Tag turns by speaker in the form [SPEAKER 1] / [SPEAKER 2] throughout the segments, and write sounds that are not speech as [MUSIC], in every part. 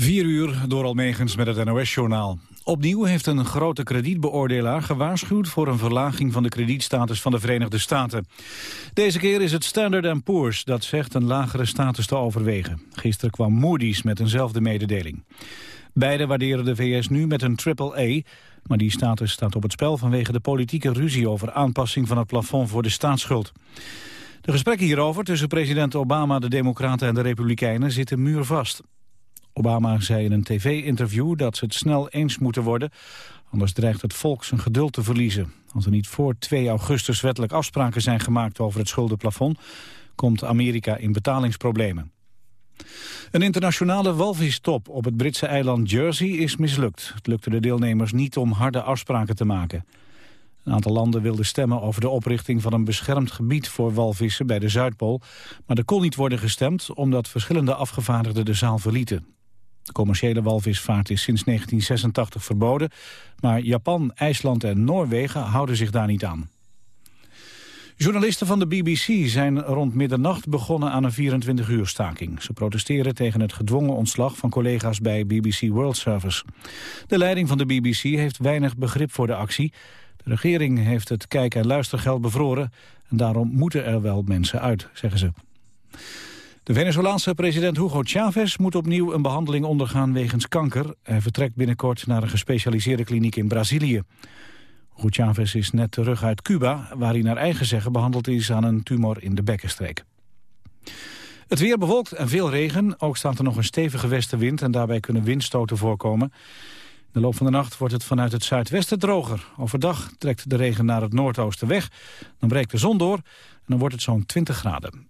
[SPEAKER 1] 4 uur door Almegens met het NOS-journaal. Opnieuw heeft een grote kredietbeoordelaar gewaarschuwd... voor een verlaging van de kredietstatus van de Verenigde Staten. Deze keer is het Standard Poor's dat zegt een lagere status te overwegen. Gisteren kwam Moody's met eenzelfde mededeling. Beide waarderen de VS nu met een triple-A... maar die status staat op het spel vanwege de politieke ruzie... over aanpassing van het plafond voor de staatsschuld. De gesprekken hierover tussen president Obama, de Democraten en de Republikeinen zitten muurvast. Obama zei in een tv-interview dat ze het snel eens moeten worden... anders dreigt het volk zijn geduld te verliezen. Als er niet voor 2 augustus wettelijk afspraken zijn gemaakt over het schuldenplafond... komt Amerika in betalingsproblemen. Een internationale walvistop op het Britse eiland Jersey is mislukt. Het lukte de deelnemers niet om harde afspraken te maken. Een aantal landen wilden stemmen over de oprichting van een beschermd gebied voor walvissen bij de Zuidpool. Maar er kon niet worden gestemd omdat verschillende afgevaardigden de zaal verlieten. Commerciële walvisvaart is sinds 1986 verboden, maar Japan, IJsland en Noorwegen houden zich daar niet aan. Journalisten van de BBC zijn rond middernacht begonnen aan een 24-uur staking. Ze protesteren tegen het gedwongen ontslag van collega's bij BBC World Service. De leiding van de BBC heeft weinig begrip voor de actie. De regering heeft het kijk- en luistergeld bevroren... en daarom moeten er wel mensen uit, zeggen ze. De Venezolaanse president Hugo Chavez moet opnieuw een behandeling ondergaan wegens kanker. Hij vertrekt binnenkort naar een gespecialiseerde kliniek in Brazilië. Hugo Chavez is net terug uit Cuba, waar hij naar eigen zeggen behandeld is aan een tumor in de bekkenstreek. Het weer bewolkt en veel regen. Ook staat er nog een stevige westenwind en daarbij kunnen windstoten voorkomen. In de loop van de nacht wordt het vanuit het zuidwesten droger. Overdag trekt de regen naar het noordoosten weg. Dan breekt de zon door en dan wordt het zo'n 20 graden.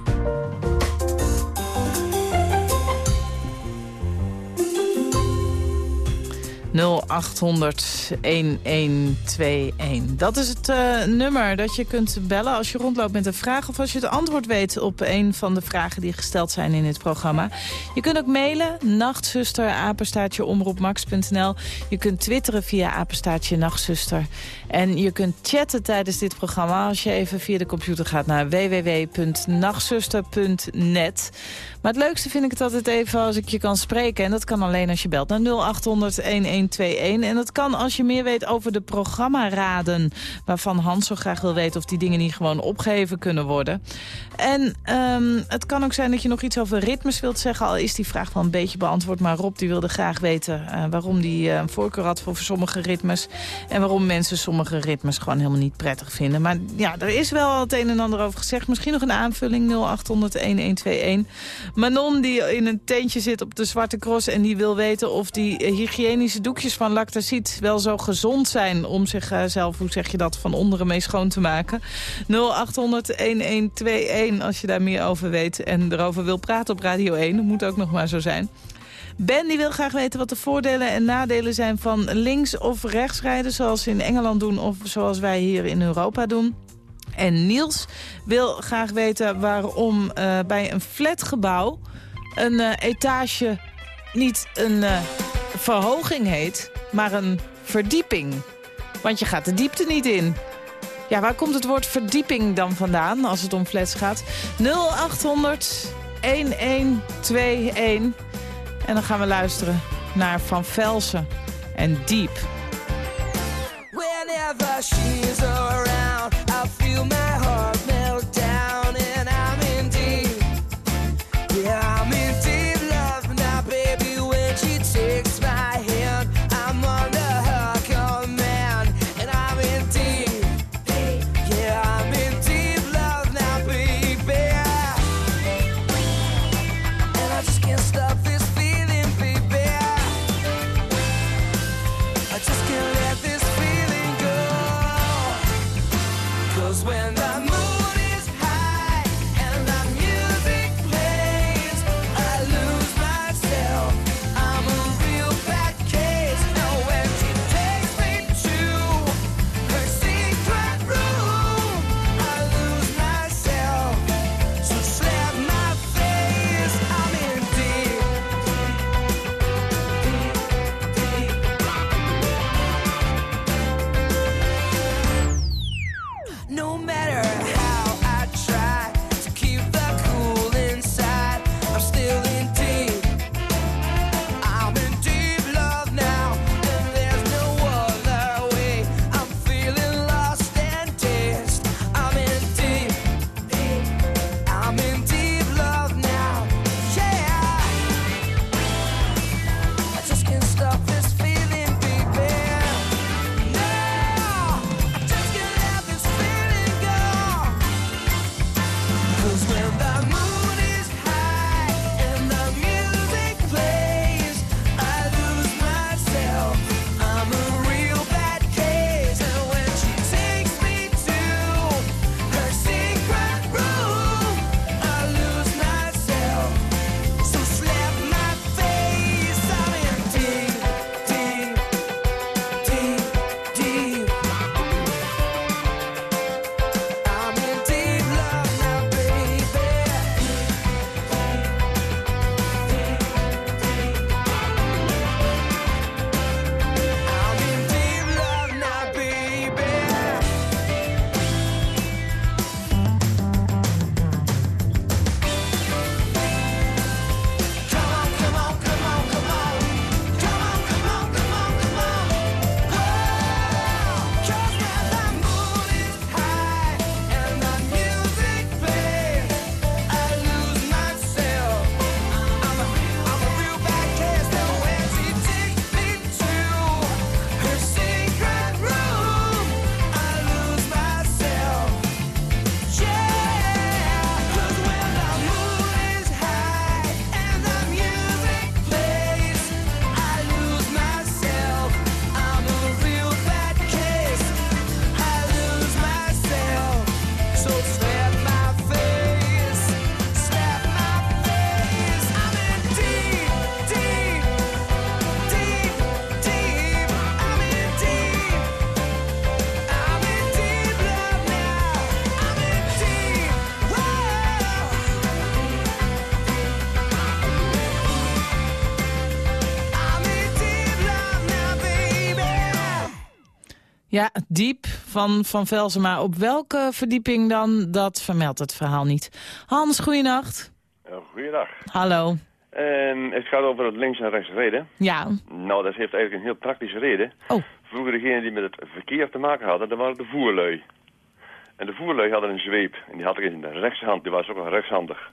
[SPEAKER 2] 0800 1121. Dat is het uh, nummer dat je kunt bellen als je rondloopt met een vraag... of als je het antwoord weet op een van de vragen die gesteld zijn in het programma. Je kunt ook mailen, nachtzuster, apenstaartje, omroepmax.nl. Je kunt twitteren via apenstaartje, nachtzuster. En je kunt chatten tijdens dit programma als je even via de computer gaat naar www.nachtzuster.net. Maar het leukste vind ik het altijd even als ik je kan spreken. En dat kan alleen als je belt naar 0800-1121. En dat kan als je meer weet over de programmaraden... waarvan Hans zo graag wil weten of die dingen niet gewoon opgeheven kunnen worden. En um, het kan ook zijn dat je nog iets over ritmes wilt zeggen. Al is die vraag wel een beetje beantwoord. Maar Rob die wilde graag weten uh, waarom die uh, voorkeur had voor sommige ritmes. En waarom mensen sommige ritmes gewoon helemaal niet prettig vinden. Maar ja, er is wel het een en ander over gezegd. Misschien nog een aanvulling 0800-1121. Manon die in een tentje zit op de Zwarte Cross... en die wil weten of die eh, hygiënische doekjes van Lactacid wel zo gezond zijn... om zichzelf, hoe zeg je dat, van onderen mee schoon te maken. 0800-1121 als je daar meer over weet en erover wil praten op Radio 1. Dat moet ook nog maar zo zijn. Ben die wil graag weten wat de voordelen en nadelen zijn van links of rechts rijden... zoals ze in Engeland doen of zoals wij hier in Europa doen. En Niels wil graag weten waarom uh, bij een flatgebouw een uh, etage niet een uh, verhoging heet, maar een verdieping. Want je gaat de diepte niet in. Ja, waar komt het woord verdieping dan vandaan als het om flats gaat? 0800 1121. En dan gaan we luisteren naar Van Velsen en Diep. Ja, diep van, van Velsen. op welke verdieping dan, dat vermeldt het verhaal niet. Hans, goeienacht.
[SPEAKER 3] Goeiedag.
[SPEAKER 2] Hallo.
[SPEAKER 3] Um, het gaat over het links en rechts reden.
[SPEAKER 2] Ja.
[SPEAKER 3] Nou, dat heeft eigenlijk een heel praktische reden.
[SPEAKER 2] Oh.
[SPEAKER 3] Vroeger degenen die met het verkeer te maken hadden, dat waren de voerlui. En de voerlui hadden een zweep. En die had ik in de rechtshand, die was ook wel rechtshandig.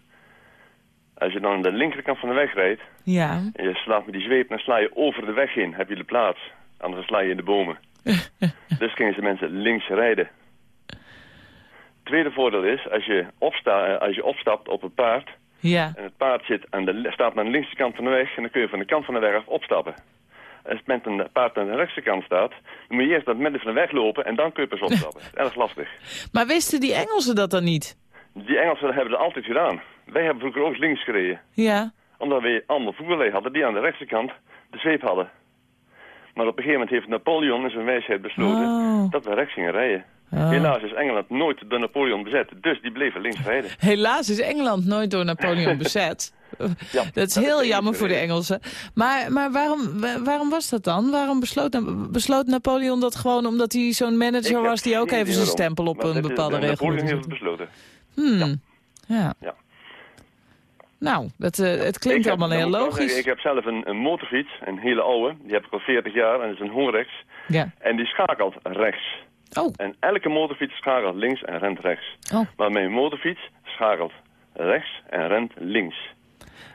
[SPEAKER 3] Als je dan aan de linkerkant van de weg rijdt...
[SPEAKER 2] Ja.
[SPEAKER 3] en je slaat met die zweep, dan sla je over de weg in. Heb je de plaats. Anders sla je in de bomen. [LAUGHS] dus gingen ze mensen links rijden. Tweede voordeel is, als je, opsta eh, als je opstapt op een paard...
[SPEAKER 2] Ja.
[SPEAKER 3] en het paard zit aan de, staat aan de linkse kant van de weg... en dan kun je van de kant van de weg af opstappen. Als het een paard aan de rechtse kant staat... dan moet je eerst dat midden van de weg lopen en dan kun je pas opstappen. dat is [LAUGHS] erg lastig.
[SPEAKER 2] Maar wisten die Engelsen dat dan niet?
[SPEAKER 3] Die Engelsen hebben dat altijd gedaan. Wij hebben vroeger ook links gereden.
[SPEAKER 2] Ja.
[SPEAKER 3] Omdat we allemaal voerlui hadden die aan de rechtse kant de zweep hadden. Maar op een gegeven moment heeft Napoleon in zijn wijsheid besloten
[SPEAKER 2] Oh.
[SPEAKER 3] dat we rechts gingen rijden.
[SPEAKER 2] Oh.
[SPEAKER 3] Helaas is Engeland nooit door Napoleon bezet, dus die bleven links rijden.
[SPEAKER 2] Helaas is Engeland nooit door Napoleon [LAUGHS] bezet.
[SPEAKER 3] Ja,
[SPEAKER 2] dat is
[SPEAKER 3] dat
[SPEAKER 2] heel
[SPEAKER 3] is
[SPEAKER 2] jammer voor de. Engelsen. Maar, maar waarom, wa- waarom was dat dan? Waarom besloot, besloot Napoleon dat gewoon omdat hij zo'n manager was... die ook even zijn stempel op een bepaalde regel
[SPEAKER 3] Napoleon heeft het besloten.
[SPEAKER 2] Hmm. Ja.
[SPEAKER 3] Ja.
[SPEAKER 2] Nou, dat, eh, het klinkt
[SPEAKER 3] heb-
[SPEAKER 2] allemaal heel logisch.
[SPEAKER 3] zeggen, Ik heb zelf een, een motorfiets, een hele oude. Die heb ik al 40 jaar en dat is een Honrex.
[SPEAKER 2] Ja.
[SPEAKER 3] En die schakelt rechts.
[SPEAKER 2] Oh,
[SPEAKER 3] En elke motorfiets schakelt links en rent rechts.
[SPEAKER 2] oh.
[SPEAKER 3] Maar mijn motorfiets schakelt rechts en rent links.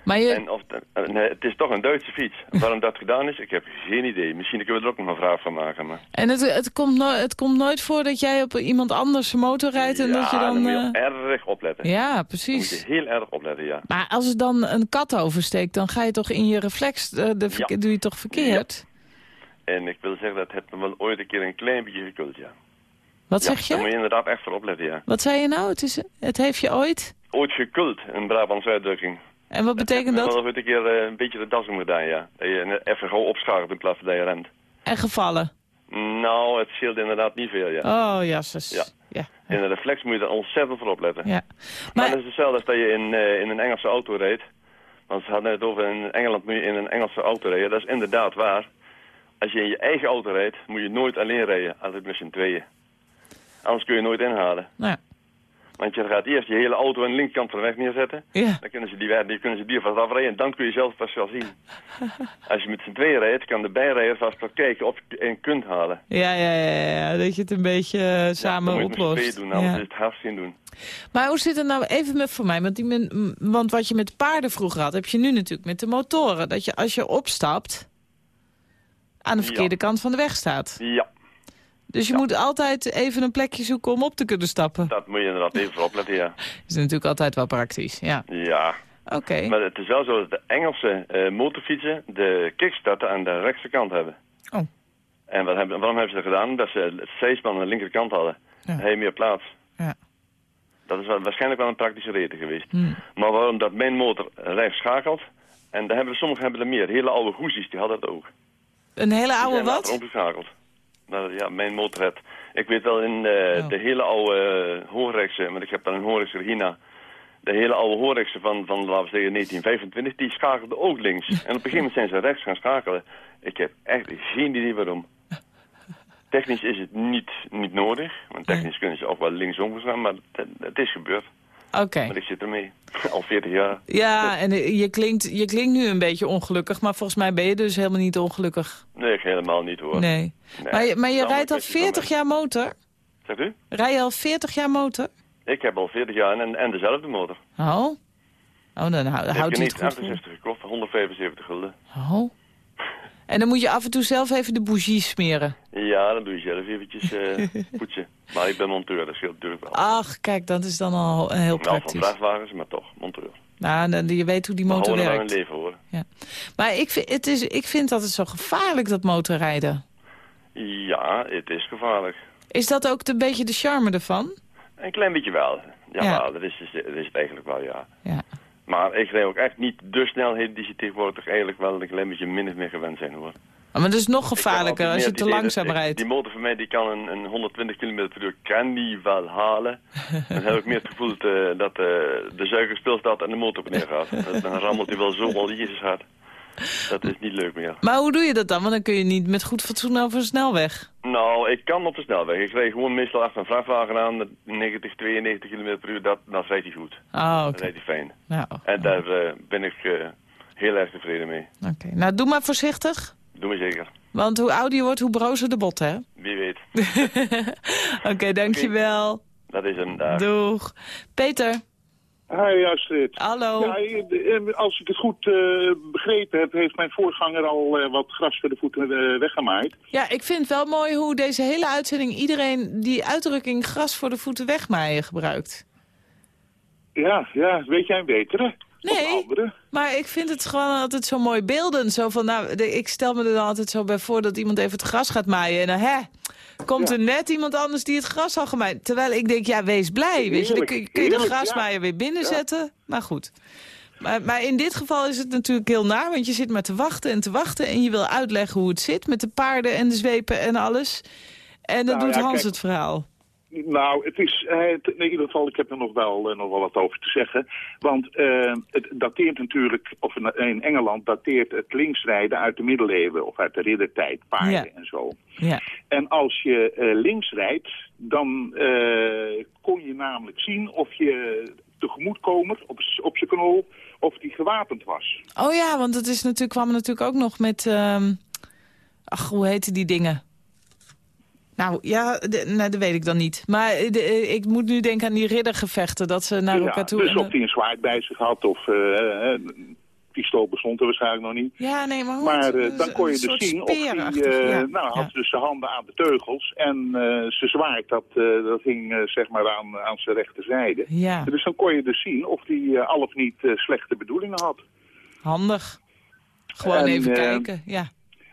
[SPEAKER 2] Maar je,
[SPEAKER 3] En of, eh, nee, het is toch een Duitse fiets. Waarom dat gedaan is, ik heb geen idee. Misschien kunnen we er ook nog een vraag van maken. Maar...
[SPEAKER 2] en het, het, komt no het komt nooit voor dat jij op iemand anders motor rijdt en
[SPEAKER 3] ja,
[SPEAKER 2] dat je dan...
[SPEAKER 3] moet je
[SPEAKER 2] eh,
[SPEAKER 3] erg opletten.
[SPEAKER 2] Ja,
[SPEAKER 3] Dan moet
[SPEAKER 2] precies.
[SPEAKER 3] je heel erg opletten, ja.
[SPEAKER 2] Maar als er dan een kat oversteekt, dan ga je toch in je reflex, eh, de
[SPEAKER 3] Ja.
[SPEAKER 2] doe je toch verkeerd?
[SPEAKER 3] En ik wil zeggen, dat het me wel ooit een keer een klein beetje gekult, ja.
[SPEAKER 2] Wat zeg
[SPEAKER 3] Daar moet
[SPEAKER 2] je?
[SPEAKER 3] je inderdaad echt voor opletten, ja.
[SPEAKER 2] Wat zei je nou? Het, is, het heeft je ooit?
[SPEAKER 3] Ooit gekult, een Brabantse uitdrukking.
[SPEAKER 2] En wat betekent
[SPEAKER 3] Ik heb
[SPEAKER 2] dat?
[SPEAKER 3] wel ooit een keer eh, een beetje de das om gedaan, ja. Dat je even gewoon opschakelt in plaats van dat je rent.
[SPEAKER 2] En gevallen?
[SPEAKER 3] Nou, het scheelt inderdaad niet veel, ja.
[SPEAKER 2] Oh, jasses.
[SPEAKER 3] Ja.
[SPEAKER 2] Ja.
[SPEAKER 3] In de reflex moet je er ontzettend voor opletten.
[SPEAKER 2] ja.
[SPEAKER 3] Maar
[SPEAKER 2] Maar,
[SPEAKER 3] dat is hetzelfde als dat je in, eh, in een Engelse auto rijdt. Want ze hadden het over in Engeland moet je in een Engelse auto rijden. Dat is inderdaad waar. Als je in je eigen auto rijdt, moet je nooit alleen rijden. Altijd met z'n tweeën. Anders kun je nooit inhalen.
[SPEAKER 2] nou ja.
[SPEAKER 3] Want je gaat eerst je hele auto aan de linkerkant van de weg neerzetten.
[SPEAKER 2] Ja.
[SPEAKER 3] Dan kunnen ze die, weg- die, kunnen ze die vast afrijden en dan kun je zelf pas wel zien. [LAUGHS] Als je met z'n tweeën rijdt, kan de bijrijder vast wel kijken of je het kunt halen.
[SPEAKER 2] Ja, ja, ja, ja, dat je het een beetje eh,
[SPEAKER 3] Ja,
[SPEAKER 2] samen
[SPEAKER 3] dan moet je
[SPEAKER 2] oplost.
[SPEAKER 3] doen, anders
[SPEAKER 2] Ja.
[SPEAKER 3] is het hartstikke doen.
[SPEAKER 2] Maar hoe zit het nou even met voor mij? Want, die men- want wat je met paarden vroeger had, heb je nu natuurlijk met de motoren. Dat je als je opstapt, aan de
[SPEAKER 3] Ja.
[SPEAKER 2] verkeerde kant van de weg staat.
[SPEAKER 3] Ja,
[SPEAKER 2] Dus je
[SPEAKER 3] Ja.
[SPEAKER 2] moet altijd even een plekje zoeken om op te kunnen stappen.
[SPEAKER 3] dat moet je inderdaad even opletten, ja.
[SPEAKER 2] Dat [LAUGHS] is natuurlijk altijd wel praktisch, ja.
[SPEAKER 3] Ja,
[SPEAKER 2] Oké.
[SPEAKER 3] Maar het is wel zo dat de Engelse eh, motorfietsen de kickstarter aan de rechterkant hebben.
[SPEAKER 2] Oh.
[SPEAKER 3] En wat hebben, waarom hebben ze dat gedaan? Omdat ze het zijspan aan de linkerkant hadden.
[SPEAKER 2] Ja.
[SPEAKER 3] Je meer plaats.
[SPEAKER 2] Ja.
[SPEAKER 3] Dat is wel, waarschijnlijk wel een praktische reden geweest.
[SPEAKER 2] Hmm.
[SPEAKER 3] Maar waarom dat mijn motor rechts schakelt, en daar hebben, sommigen hebben er meer. Hele oude goezies, die hadden dat ook.
[SPEAKER 2] Een hele
[SPEAKER 3] Die
[SPEAKER 2] oude wat?
[SPEAKER 3] omgeschakeld. Nou, ja, mijn motorhead. Ik weet wel in de,
[SPEAKER 2] Oh.
[SPEAKER 3] de hele oude uh, Horekse, want ik heb dan een Horekse Regina. De hele oude Horekse van, van, laten we zeggen, 1925, die schakelde ook links. En op een gegeven moment zijn ze rechts gaan schakelen. Ik heb echt geen idee waarom. Technisch is het niet, niet nodig, want technisch kunnen ze ook wel linksom gaan, maar het, het is gebeurd.
[SPEAKER 2] Oké.
[SPEAKER 3] Maar ik zit ermee, [LAUGHS] al 40 jaar.
[SPEAKER 2] Ja, en eh, je klinkt, je klinkt nu een beetje ongelukkig, maar volgens mij ben je dus helemaal niet ongelukkig.
[SPEAKER 3] Nee, ik helemaal niet hoor.
[SPEAKER 2] Nee.
[SPEAKER 3] Nee.
[SPEAKER 2] Maar je, maar je
[SPEAKER 3] Nou,
[SPEAKER 2] rijdt al
[SPEAKER 3] ik weet het
[SPEAKER 2] 40 jaar motor?
[SPEAKER 3] Zegt u?
[SPEAKER 2] Rij je al 40 jaar motor?
[SPEAKER 3] Ik heb al 40 jaar en, en dezelfde motor.
[SPEAKER 2] Oh. Oh, dan hou,
[SPEAKER 3] Ik
[SPEAKER 2] houdt
[SPEAKER 3] heb
[SPEAKER 2] hij het
[SPEAKER 3] niet
[SPEAKER 2] goed vol.
[SPEAKER 3] 68 gekocht, 175 gulden.
[SPEAKER 2] Oh. En dan moet je af en toe zelf even de bougies smeren.
[SPEAKER 3] Ja, dan doe je zelf eventjes eh [LAUGHS] poetsen. Maar ik ben monteur, dat scheelt natuurlijk wel.
[SPEAKER 2] Ach, kijk, dat is dan al heel
[SPEAKER 3] Wel van
[SPEAKER 2] praktisch.
[SPEAKER 3] vrachtwagens, maar toch, monteur.
[SPEAKER 2] Nou, je weet hoe die
[SPEAKER 3] Maar
[SPEAKER 2] motor
[SPEAKER 3] gewoon wel een
[SPEAKER 2] werkt.
[SPEAKER 3] leven hoor.
[SPEAKER 2] Maar ik vind, het is, ik vind dat het zo gevaarlijk, dat motorrijden.
[SPEAKER 3] Ja, het is gevaarlijk.
[SPEAKER 2] Is dat ook een beetje de charme ervan?
[SPEAKER 3] Een klein beetje wel. Ja,
[SPEAKER 2] Ja.
[SPEAKER 3] wel, dat, is, dat is het eigenlijk wel, ja.
[SPEAKER 2] Ja.
[SPEAKER 3] Maar ik rijd ook echt niet de snelheden die ze tegenwoordig eigenlijk wel een klein beetje min of meer gewend zijn hoor.
[SPEAKER 2] Maar dat is nog gevaarlijker als je te
[SPEAKER 3] het
[SPEAKER 2] langzaam rijdt.
[SPEAKER 3] Die motor van mij die kan een, een 120 km per uur kan die wel halen. dan heb ik meer het gevoel dat eh, de zuiger stilstaat en de motor op neer gaat. Dan rammelt hij wel zo al Jezus hard. Dat is niet leuk meer.
[SPEAKER 2] Maar hoe doe je dat dan? Want dan kun je niet met goed fatsoen over een snelweg.
[SPEAKER 3] Nou, ik kan op de snelweg. Ik rijd gewoon meestal achter een vrachtwagen aan met 90, 92 km per uur. Dat, dan rijdt hij goed.
[SPEAKER 2] Ah,
[SPEAKER 3] Dan
[SPEAKER 2] oké.
[SPEAKER 3] rijdt hij fijn.
[SPEAKER 2] Nou,
[SPEAKER 3] En daar eh, ben ik eh, heel erg tevreden mee.
[SPEAKER 2] oké. nou, doe maar voorzichtig.
[SPEAKER 3] Doe me zeker.
[SPEAKER 2] Want hoe ouder je wordt, hoe brozer de botten, hè?
[SPEAKER 3] Wie weet. [LAUGHS]
[SPEAKER 2] Oké, dankjewel.
[SPEAKER 3] Dat is een dag.
[SPEAKER 2] Doeg. Peter,
[SPEAKER 4] Hi Astrid.
[SPEAKER 2] hallo.
[SPEAKER 4] Ja, eh, als ik het goed eh, begrepen heb, heeft mijn voorganger al eh, wat gras voor de voeten eh, weggemaaid.
[SPEAKER 2] Ja, ik vind het wel mooi hoe deze hele uitzending iedereen die uitdrukking gras voor de voeten wegmaaien gebruikt.
[SPEAKER 4] Ja, ja, weet jij een betere?
[SPEAKER 2] Nee. Maar ik vind het gewoon altijd zo mooi beeldend. Zo van, nou, ik stel me er dan altijd zo bij voor dat iemand even het gras gaat maaien. En dan, hè, komt er net iemand anders die het gras al gemaaid. Terwijl ik denk, ja, wees blij. Weet je, dan kun je, kun je de grasmaaier weer binnenzetten. Maar goed. Maar, maar in dit geval is het natuurlijk heel naar, want je zit maar te wachten en te wachten. En je wil uitleggen hoe het zit met de paarden en de zwepen en alles. En dan
[SPEAKER 4] Nou
[SPEAKER 2] doet Hans
[SPEAKER 4] kijk.
[SPEAKER 2] het verhaal.
[SPEAKER 4] Nou, het is, eh, het- in ieder geval, ik heb er nog wel, eh, nog wel wat over te zeggen. Want eh, het dateert natuurlijk, of in- Engeland dateert het linksrijden uit de middeleeuwen of uit de riddertijd, paarden
[SPEAKER 2] Ja.
[SPEAKER 4] en zo.
[SPEAKER 2] Ja.
[SPEAKER 4] En als je eh, links rijdt, dan kon je namelijk zien of je tegemoetkomer op, op zijn knol, of die gewapend was.
[SPEAKER 2] Oh ja, want het is natuurlijk, kwam natuurlijk ook nog met... ehm, ach, hoe heten die dingen? Nou, ja, de, nou, dat weet ik dan niet. Maar eh, de, eh, ik moet nu denken aan die riddergevechten, dat ze naar elkaar toe...
[SPEAKER 4] dus of hij een zwaard bij zich had, of een pistool bestond er waarschijnlijk nog niet.
[SPEAKER 2] Ja, nee, maar hoe
[SPEAKER 4] Maar dan kon je dus zien of hij,
[SPEAKER 2] ja.
[SPEAKER 4] nou, had
[SPEAKER 2] Ja.
[SPEAKER 4] dus zijn handen aan de teugels en eh, zijn zwaard, dat, dat hing zeg maar aan, aan zijn rechterzijde.
[SPEAKER 2] Ja,
[SPEAKER 4] Dus dan kon je dus zien of hij eh, al of niet slechte bedoelingen had.
[SPEAKER 2] handig. Gewoon
[SPEAKER 4] En,
[SPEAKER 2] even kijken, ja.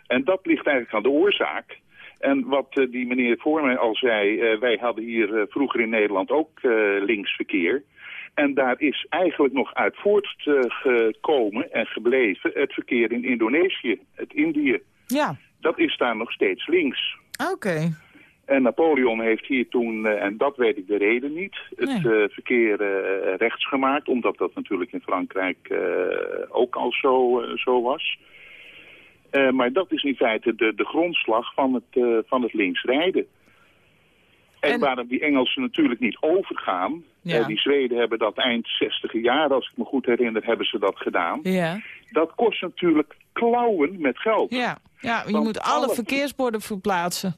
[SPEAKER 4] En dat ligt eigenlijk aan de oorzaak. En wat eh, die meneer voor mij al zei, eh, wij hadden hier eh, vroeger in Nederland ook linksverkeer. En daar is eigenlijk nog uit voortgekomen en gebleven het verkeer in Indonesië, het Indië.
[SPEAKER 2] Ja,
[SPEAKER 4] Dat is daar nog steeds links.
[SPEAKER 2] oké.
[SPEAKER 4] En Napoleon heeft hier toen, en dat weet ik de reden niet, het
[SPEAKER 2] Nee.
[SPEAKER 4] verkeer rechts gemaakt. Omdat dat natuurlijk in Frankrijk ook al zo, zo was. Eh, maar dat is in feite de, de grondslag van het, eh, van het linksrijden. En,
[SPEAKER 2] En-
[SPEAKER 4] waarom die Engelsen natuurlijk niet overgaan.
[SPEAKER 2] Ja.
[SPEAKER 4] eh, die Zweden hebben dat eind 60 jaar, als ik me goed herinner, hebben ze dat gedaan.
[SPEAKER 2] Ja,
[SPEAKER 4] Dat kost natuurlijk klauwen met geld.
[SPEAKER 2] ja. ja je
[SPEAKER 4] Want
[SPEAKER 2] moet alle
[SPEAKER 4] alle-
[SPEAKER 2] verkeersborden verplaatsen.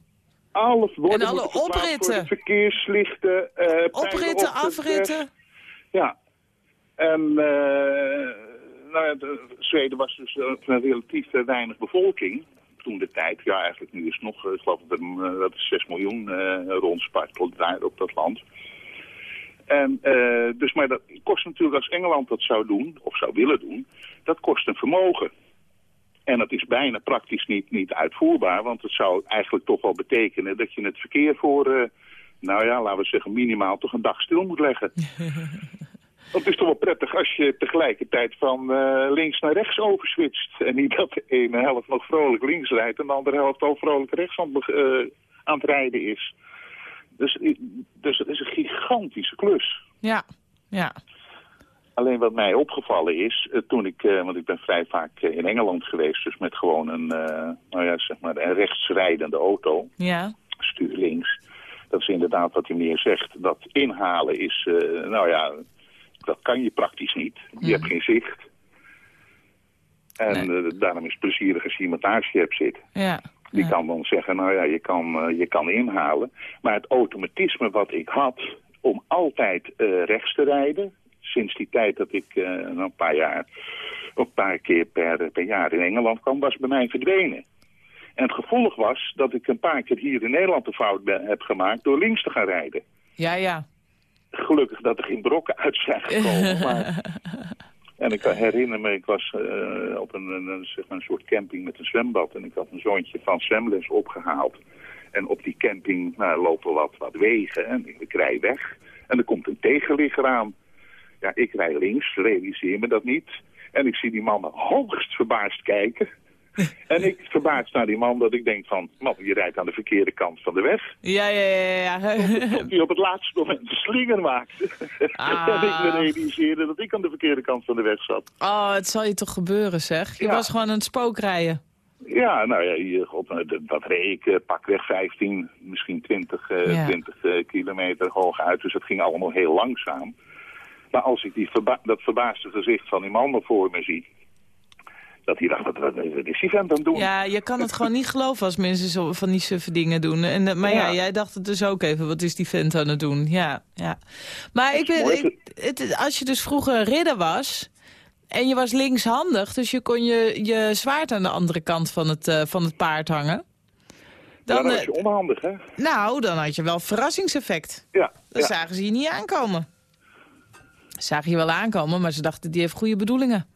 [SPEAKER 4] Worden
[SPEAKER 2] En alle opritten.
[SPEAKER 4] verkeerslichten,
[SPEAKER 2] Opritten,
[SPEAKER 4] op
[SPEAKER 2] afritten.
[SPEAKER 4] Ja. En nou ja, de, Zweden was dus eh, van relatief eh, weinig bevolking toen de tijd. Ja, eigenlijk nu is het nog, eh, ik geloof dat er eh, dat er 6 miljoen rondspartelt daar op dat land. En, dus, maar dat kost natuurlijk als Engeland dat zou doen, of zou willen doen, dat kost een vermogen. En dat is bijna praktisch niet, niet uitvoerbaar, want het zou eigenlijk toch wel betekenen dat je het verkeer voor, nou ja, laten we zeggen, minimaal toch een dag stil moet leggen. [LAUGHS] Het is toch wel prettig als je tegelijkertijd van eh, links naar rechts overswitcht. En niet dat de ene helft nog vrolijk links rijdt en de andere helft al vrolijk rechts aan, het eh, aan het rijden is. Dus, dus het is een gigantische klus.
[SPEAKER 2] Ja, ja.
[SPEAKER 4] Alleen wat mij opgevallen is, eh, toen ik, want ik ben vrij vaak in Engeland geweest, dus met gewoon een, nou ja, zeg maar een rechtsrijdende auto,
[SPEAKER 2] Ja,
[SPEAKER 4] stuur links. Dat is inderdaad wat die meneer zegt. Dat inhalen is, nou ja, dat kan je praktisch niet. Je hebt geen zicht. En eh, daarom is het plezierig als je iemand naast je hebt zitten.
[SPEAKER 2] ja.
[SPEAKER 4] Die
[SPEAKER 2] ja.
[SPEAKER 4] kan dan zeggen, nou ja, je kan, eh, je kan inhalen. Maar het automatisme wat ik had om altijd eh, rechts te rijden... sinds die tijd dat ik een paar jaar, een paar keer per, per jaar in Engeland kwam... was bij mij verdwenen. En het gevolg was dat ik een paar keer hier in Nederland de fout ben, heb gemaakt... door links te gaan rijden.
[SPEAKER 2] Ja, ja.
[SPEAKER 4] Gelukkig dat er geen brokken uit zijn gekomen. [LAUGHS] maar... En ik herinner me, ik was eh, op een, een, een, zeg maar een soort camping met een zwembad. En ik had een zoontje van zwemles opgehaald. En op die camping nou, lopen wat, wat wegen. En ik rij weg. En er komt een tegenligger aan. Ja, ik rij links, realiseer me dat niet. En ik zie die man hoogst verbaasd kijken. En ik verbaas naar die man dat ik denk van, man, je rijdt aan de verkeerde kant van de weg.
[SPEAKER 2] Ja, ja, ja. ja.
[SPEAKER 4] Hij op het laatste moment de slinger maakte.
[SPEAKER 2] Ah. [LAUGHS]
[SPEAKER 4] en ik me realiseerde dat ik aan de verkeerde kant van de weg zat.
[SPEAKER 2] Oh, het zal je toch gebeuren, zeg. Je
[SPEAKER 4] Ja.
[SPEAKER 2] was gewoon aan het spookrijden.
[SPEAKER 4] Ja, nou ja, hier, op, eh, dat- reed ik eh, pakweg 15, misschien 20, eh,
[SPEAKER 2] Ja.
[SPEAKER 4] 20 eh, kilometer hoog uit. Dus het ging allemaal heel langzaam. Maar als ik die verba dat verbaasde gezicht van die man nog voor me zie... dat hij dacht, wat, is die vent aan het doen?
[SPEAKER 2] Ja, je kan het gewoon niet geloven als mensen zo van die suffe dingen doen. En, eh, maar ja.
[SPEAKER 4] Ja.
[SPEAKER 2] jij dacht het dus ook even, wat is die vent aan het doen? Ja, ja. Maar ik ik, het, als je dus vroeger ridder was... en je was linkshandig, dus je kon je, je zwaard aan de andere kant van het, eh, van het paard hangen...
[SPEAKER 4] Ja,
[SPEAKER 2] Dan,
[SPEAKER 4] was je onhandig, hè?
[SPEAKER 2] nou, dan had je wel verrassingseffect.
[SPEAKER 4] Ja,
[SPEAKER 2] Dan
[SPEAKER 4] ja.
[SPEAKER 2] zagen ze je niet aankomen. Zagen je wel aankomen, maar ze dachten, die heeft goede bedoelingen.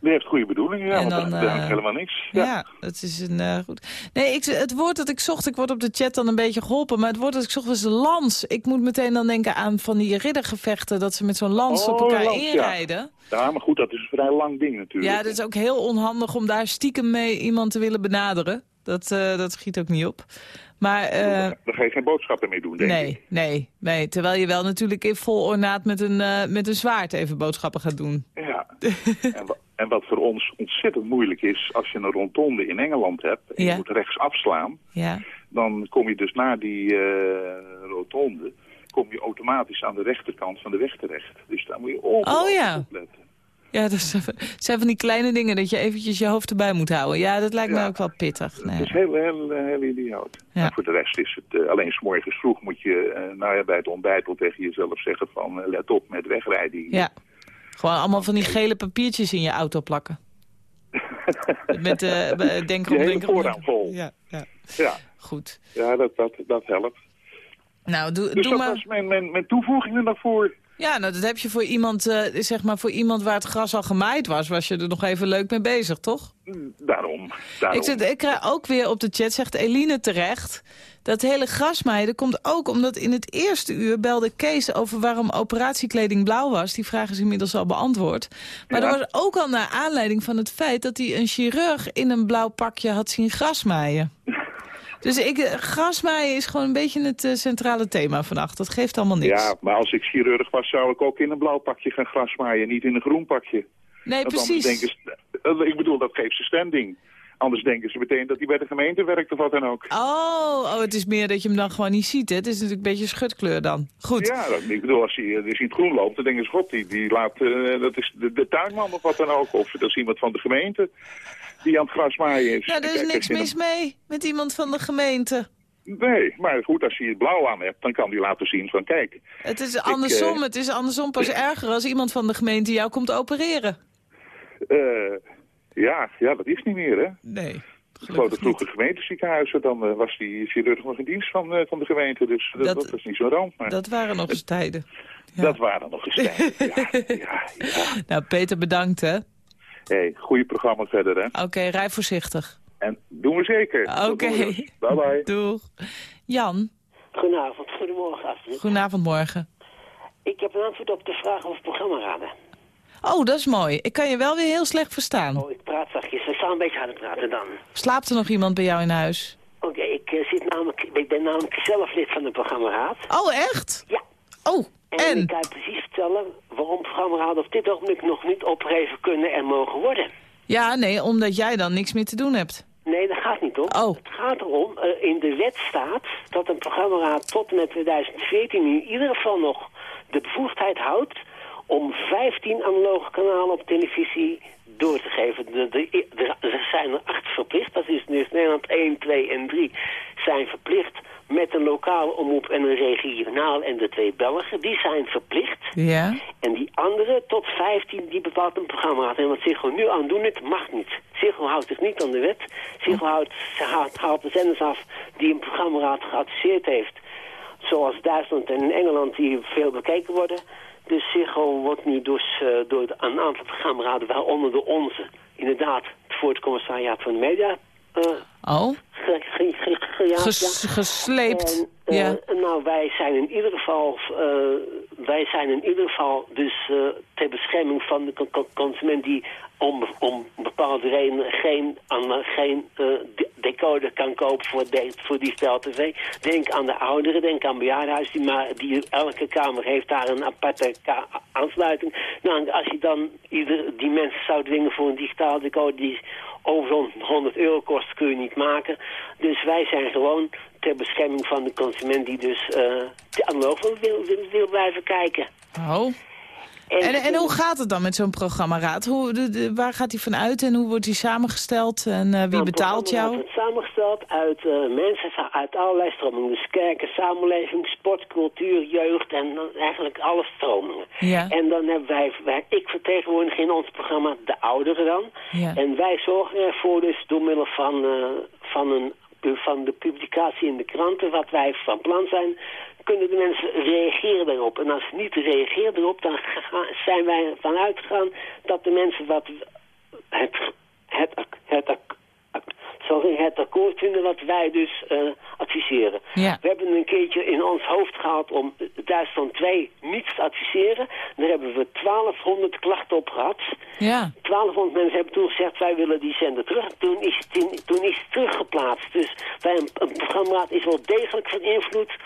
[SPEAKER 4] Die heeft goede bedoelingen, ja,
[SPEAKER 2] En
[SPEAKER 4] want
[SPEAKER 2] dan, eh,
[SPEAKER 4] helemaal niks.
[SPEAKER 2] Ja,
[SPEAKER 4] Ja.
[SPEAKER 2] dat is een eh, goed. Nee, ik, het woord dat ik zocht, ik word op de chat dan een beetje geholpen, maar het woord dat ik zocht was lans. Ik moet meteen dan denken aan van die riddergevechten, dat ze met zo'n lans
[SPEAKER 4] Oh,
[SPEAKER 2] op elkaar
[SPEAKER 4] lans, ja.
[SPEAKER 2] inrijden.
[SPEAKER 4] ja, maar goed, dat is een vrij lang ding natuurlijk.
[SPEAKER 2] Ja, dat is ook heel onhandig om daar stiekem mee iemand te willen benaderen. Dat, eh, dat schiet ook niet op. Maar eh,
[SPEAKER 4] Daar ga je geen boodschappen mee doen, denk ik.
[SPEAKER 2] nee, nee, nee. Terwijl je wel natuurlijk in vol ornaat met een, met een zwaard even boodschappen gaat doen.
[SPEAKER 4] Ja. [LAUGHS] en, en wat voor ons ontzettend moeilijk is, als je een rondonde in Engeland hebt en
[SPEAKER 2] Ja.
[SPEAKER 4] je moet rechts afslaan,
[SPEAKER 2] Ja,
[SPEAKER 4] dan kom je dus na die eh, rotonde, kom je automatisch aan de rechterkant van de weg terecht. Dus daar moet je
[SPEAKER 2] Oh ja.
[SPEAKER 4] op letten.
[SPEAKER 2] ja dat zijn van die kleine dingen dat je eventjes je hoofd erbij moet houden. Ja, dat lijkt me ook wel pittig. Nee.
[SPEAKER 4] Het is heel, heel, heel idioot.
[SPEAKER 2] Ja.
[SPEAKER 4] Voor de rest is het, eh, alleen s morgens vroeg moet je eh, nou ja, bij het ontbijt al tegen jezelf zeggen van let op met wegrijden.
[SPEAKER 2] Ja, gewoon allemaal van die gele papiertjes in je auto plakken. [LAUGHS] Met de uh, denk
[SPEAKER 4] hele
[SPEAKER 2] denk
[SPEAKER 4] vol.
[SPEAKER 2] Ja, ja,
[SPEAKER 4] Ja,
[SPEAKER 2] goed.
[SPEAKER 4] ja dat, dat, dat helpt.
[SPEAKER 2] Nou, doe,
[SPEAKER 4] Dus
[SPEAKER 2] doe
[SPEAKER 4] dat
[SPEAKER 2] maar.
[SPEAKER 4] was mijn, mijn, mijn toevoegingen daarvoor.
[SPEAKER 2] Ja, nou, dat heb je voor iemand, eh, zeg maar voor iemand waar het gras al gemaaid was, was je er nog even leuk mee bezig, toch?
[SPEAKER 4] Daarom. daarom.
[SPEAKER 2] Ik, zit, ik krijg ook weer op de chat, zegt Eline terecht... dat hele grasmaaien komt ook omdat in het eerste uur belde Kees... over waarom operatiekleding blauw was. Die vraag is inmiddels al beantwoord. Maar
[SPEAKER 4] Ja.
[SPEAKER 2] dat was ook al naar aanleiding van het feit... dat hij een chirurg in een blauw pakje had zien grasmaaien. [LAUGHS] Dus ik, eh, grasmaaien is gewoon een beetje het eh, centrale thema vannacht. Dat geeft allemaal niks.
[SPEAKER 4] Ja, maar als ik chirurg was, zou ik ook in een blauw pakje gaan grasmaaien, niet in een groen pakje.
[SPEAKER 2] nee,
[SPEAKER 4] Want
[SPEAKER 2] precies.
[SPEAKER 4] denken eh, ik bedoel, dat geeft ze standing. Anders denken ze meteen dat hij bij de gemeente werkt of wat dan ook.
[SPEAKER 2] Oh, oh, het is meer dat je hem dan gewoon niet ziet. Hè? Het is natuurlijk een beetje schutkleur dan. Goed.
[SPEAKER 4] Ja, dat, ik bedoel, als hij, eh, dus in het groen loopt, dan denken ze, god, die, die laat, eh, dat is de, de tuinman of wat dan ook. Of dat is iemand van de gemeente die aan het grasmaaien is.
[SPEAKER 2] Nou, er is
[SPEAKER 4] Kijk,
[SPEAKER 2] niks
[SPEAKER 4] je
[SPEAKER 2] mis mee met iemand van de gemeente.
[SPEAKER 4] een- Nee, maar goed, als hij het blauw aan hebt, dan kan hij laten zien van, kijk,
[SPEAKER 2] Het is andersom,
[SPEAKER 4] eh,
[SPEAKER 2] het is andersom pas erger als iemand van de gemeente jou komt opereren.
[SPEAKER 4] eh, ja, ja, dat is niet meer, hè.
[SPEAKER 2] Nee,
[SPEAKER 4] dat vroeger gemeenteziekenhuizen, dan eh, was die chirurg nog in dienst van, eh, van de gemeente. Dus dat,
[SPEAKER 2] Dat-
[SPEAKER 4] dat was niet zo'n ramp. Maar
[SPEAKER 2] Dat waren nog eens tijden. ja.
[SPEAKER 4] dat waren nog eens tijden. Ja, ja, ja. [LAUGHS]
[SPEAKER 2] Nou, Peter, bedankt hè.
[SPEAKER 4] Hey, goede programma verder, hè.
[SPEAKER 2] Oké, rij voorzichtig.
[SPEAKER 4] En doen we zeker.
[SPEAKER 2] Oké.
[SPEAKER 4] morgen. Bye bye.
[SPEAKER 2] Doeg. Jan,
[SPEAKER 5] Goedenavond, goedemorgen Astrid.
[SPEAKER 2] goedenavond morgen.
[SPEAKER 5] Ik heb een antwoord op de vraag over programmaraden.
[SPEAKER 2] Oh, dat is mooi. Ik kan je wel weer heel slecht verstaan.
[SPEAKER 5] Oh, ik praat zachtjes. We staan een beetje harder praten dan.
[SPEAKER 2] Slaapt er nog iemand bij jou in huis?
[SPEAKER 5] Oké, ik, eh, zit namelijk, ik ben namelijk zelf lid van de programmaraad.
[SPEAKER 2] Oh, echt?
[SPEAKER 5] Ja.
[SPEAKER 2] Oh,
[SPEAKER 5] En,
[SPEAKER 2] en?
[SPEAKER 5] ik kan je precies vertellen waarom programmaraden op dit ogenblik nog niet opgeheven kunnen en mogen worden.
[SPEAKER 2] Ja, nee, omdat jij dan niks meer te doen hebt.
[SPEAKER 5] Nee, dat gaat niet om.
[SPEAKER 2] Oh.
[SPEAKER 5] Het gaat erom, eh, in de wet staat dat een programmaraad tot en met 2014 in ieder geval nog de bevoegdheid houdt om 15 analoge kanalen op televisie door te geven. Er zijn er acht verplicht, dat is dus Nederland 1, 2 en 3 zijn verplicht met een lokale omroep en een regionaal en de twee Belgen. Die zijn verplicht.
[SPEAKER 2] Ja?
[SPEAKER 5] En die andere, tot 15, die bepaalt een programmaraad. En wat Ziggo nu aan doen het mag niet. Ziggo houdt zich niet aan de wet. Ziggo houdt, ze haalt, haalt de zenders af die een programmaraad geadviseerd heeft. Zoals Duitsland en Engeland die veel bekeken worden. Dus Ziggo wordt nu dus eh, door een aantal programmaraden, waaronder de onze, inderdaad het commissariaat van de media eh,
[SPEAKER 2] Oh, ges- gesleept.
[SPEAKER 5] En, eh,
[SPEAKER 2] ja.
[SPEAKER 5] Nou, wij zijn in ieder geval eh, wij zijn in ieder geval dus uh, ter bescherming van de consument die om, om bepaalde redenen geen, aan, geen uh, decoder kan kopen voor, de, voor die stel tv. Denk aan de ouderen, denk aan bejaardenhuis, die, maar, die elke kamer heeft daar een aparte aansluiting. Nou, als je dan ieder, die mensen zou dwingen voor een digitaal decoder die over zo'n 100 euro kost, kun je niet maken. Dus wij zijn gewoon ter bescherming van de consument die dus uh, analoog wil, wil, wil blijven kijken.
[SPEAKER 2] Oh. En, en, hoe gaat het dan met zo'n programmaraad? Hoe, de, waar gaat hij vanuit en hoe wordt hij samengesteld? En uh, wie nou, betaalt jou?
[SPEAKER 5] wordt samengesteld uit uh, mensen uit allerlei stromingen. Dus kerken, samenleving, sport, cultuur, jeugd en eigenlijk alle stromingen.
[SPEAKER 2] Ja.
[SPEAKER 5] En dan hebben wij, wij, ik vertegenwoordig in ons programma de ouderen dan.
[SPEAKER 2] Ja.
[SPEAKER 5] En wij zorgen ervoor dus door middel van, uh, van een van de publicatie in de kranten, wat wij van plan zijn, kunnen de mensen reageren daarop. En als ze niet reageren erop, dan zijn wij ervan uitgegaan dat de mensen wat het, het, het, het sorry, het akkoord vinden wat wij dus uh, adviseren.
[SPEAKER 2] Ja.
[SPEAKER 5] We hebben een keertje in ons hoofd gehad om Duitsland 2 niet te adviseren. Daar hebben we 1200 klachten op gehad.
[SPEAKER 2] Ja.
[SPEAKER 5] 1200 mensen hebben toen gezegd, wij willen die zender terug. Toen is, toen, toen is het teruggeplaatst. Dus bij een, een programma is wel degelijk van invloed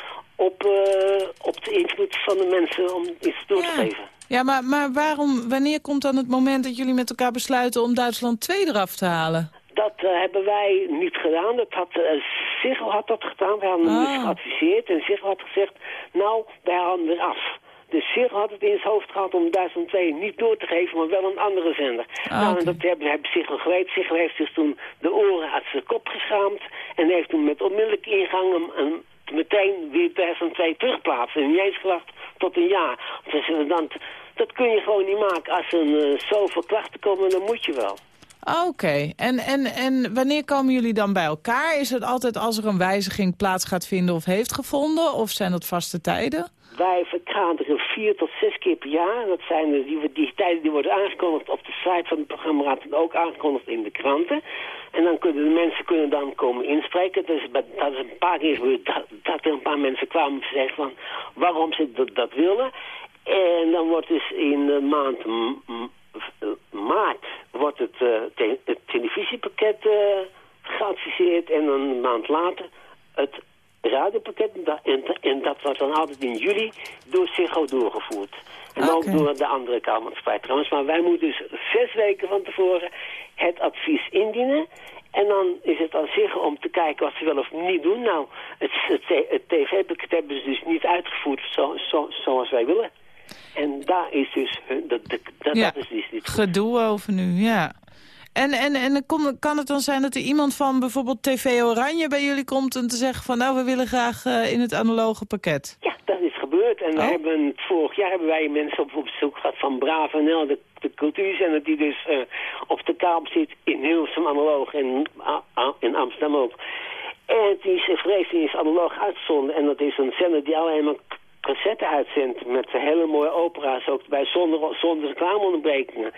[SPEAKER 5] op, uh, op de invloed van de mensen om iets door te geven.
[SPEAKER 2] Ja, maar, maar waarom, wanneer komt dan het moment dat jullie met elkaar besluiten om Duitsland 2 eraf te halen?
[SPEAKER 5] Dat uh, hebben wij niet gedaan. Dat had, uh, Sigel had dat gedaan. Wij hadden hem dus
[SPEAKER 2] Ah.
[SPEAKER 5] geadviseerd. En Sigel had gezegd, nou, wij halen er af. Dus Sigel had het in zijn hoofd gehad om 1002 niet door te geven, maar wel een andere zender.
[SPEAKER 2] Ah,
[SPEAKER 5] nou, en dat hebben, hebben Sigel geweten. Sigel heeft zich toen de oren uit zijn kop geschaamd. En heeft toen met onmiddellijke ingang hem, hem meteen weer 1002 terugplaatsen. En eens gewacht tot een jaar. Dus, dan, dat kun je gewoon niet maken. Als er uh, zoveel klachten komen, dan moet je wel.
[SPEAKER 2] Oké, en, en, en wanneer komen jullie dan bij elkaar? Is het altijd als er een wijziging plaats gaat vinden of heeft gevonden? Of zijn dat vaste tijden?
[SPEAKER 5] Wij vergaderen vier tot zes keer per jaar. Dat zijn de, die, die tijden die worden aangekondigd op de site van het programma en ook aangekondigd in de kranten. En dan kunnen de mensen kunnen dan komen inspreken. Dus dat is een paar keer gebeurd dat, er een paar mensen kwamen en zeggen van waarom ze dat, dat willen. En dan wordt dus in de maand maart wordt het, te het televisiepakket uh, geadviseerd en dan een maand later het radiopakket. En, en, dat wordt dan altijd in juli door Ziggo doorgevoerd. En
[SPEAKER 2] okay.
[SPEAKER 5] ook door de andere Kamerspreid trouwens. Maar wij moeten dus zes weken van tevoren het advies indienen. En dan is het aan zich om te kijken wat ze wel of niet doen. Nou, het, het, het tv-pakket hebben ze dus niet uitgevoerd zo, zo, zoals wij willen. En daar is dus, dat, dat, dat,
[SPEAKER 2] ja.
[SPEAKER 5] dat is dus niet.
[SPEAKER 2] Gedoe over nu, ja. En, en, en kan het dan zijn dat er iemand van bijvoorbeeld TV Oranje bij jullie komt... en te zeggen van nou, we willen graag uh, in het analoge pakket?
[SPEAKER 5] Ja, dat is gebeurd. En
[SPEAKER 2] oh.
[SPEAKER 5] hebben, vorig jaar hebben wij mensen op, op bezoek gehad van Bravenel, de, de cultuurzender die dus uh, op de kabel zit in Hilversum analoog en in Amsterdam ook. En die is vrees is analoog uitgezonden. En dat is een zender die alleen maar cassette uitzendt met hele mooie opera's ook bij zonder, zonder reclameonderbrekingen.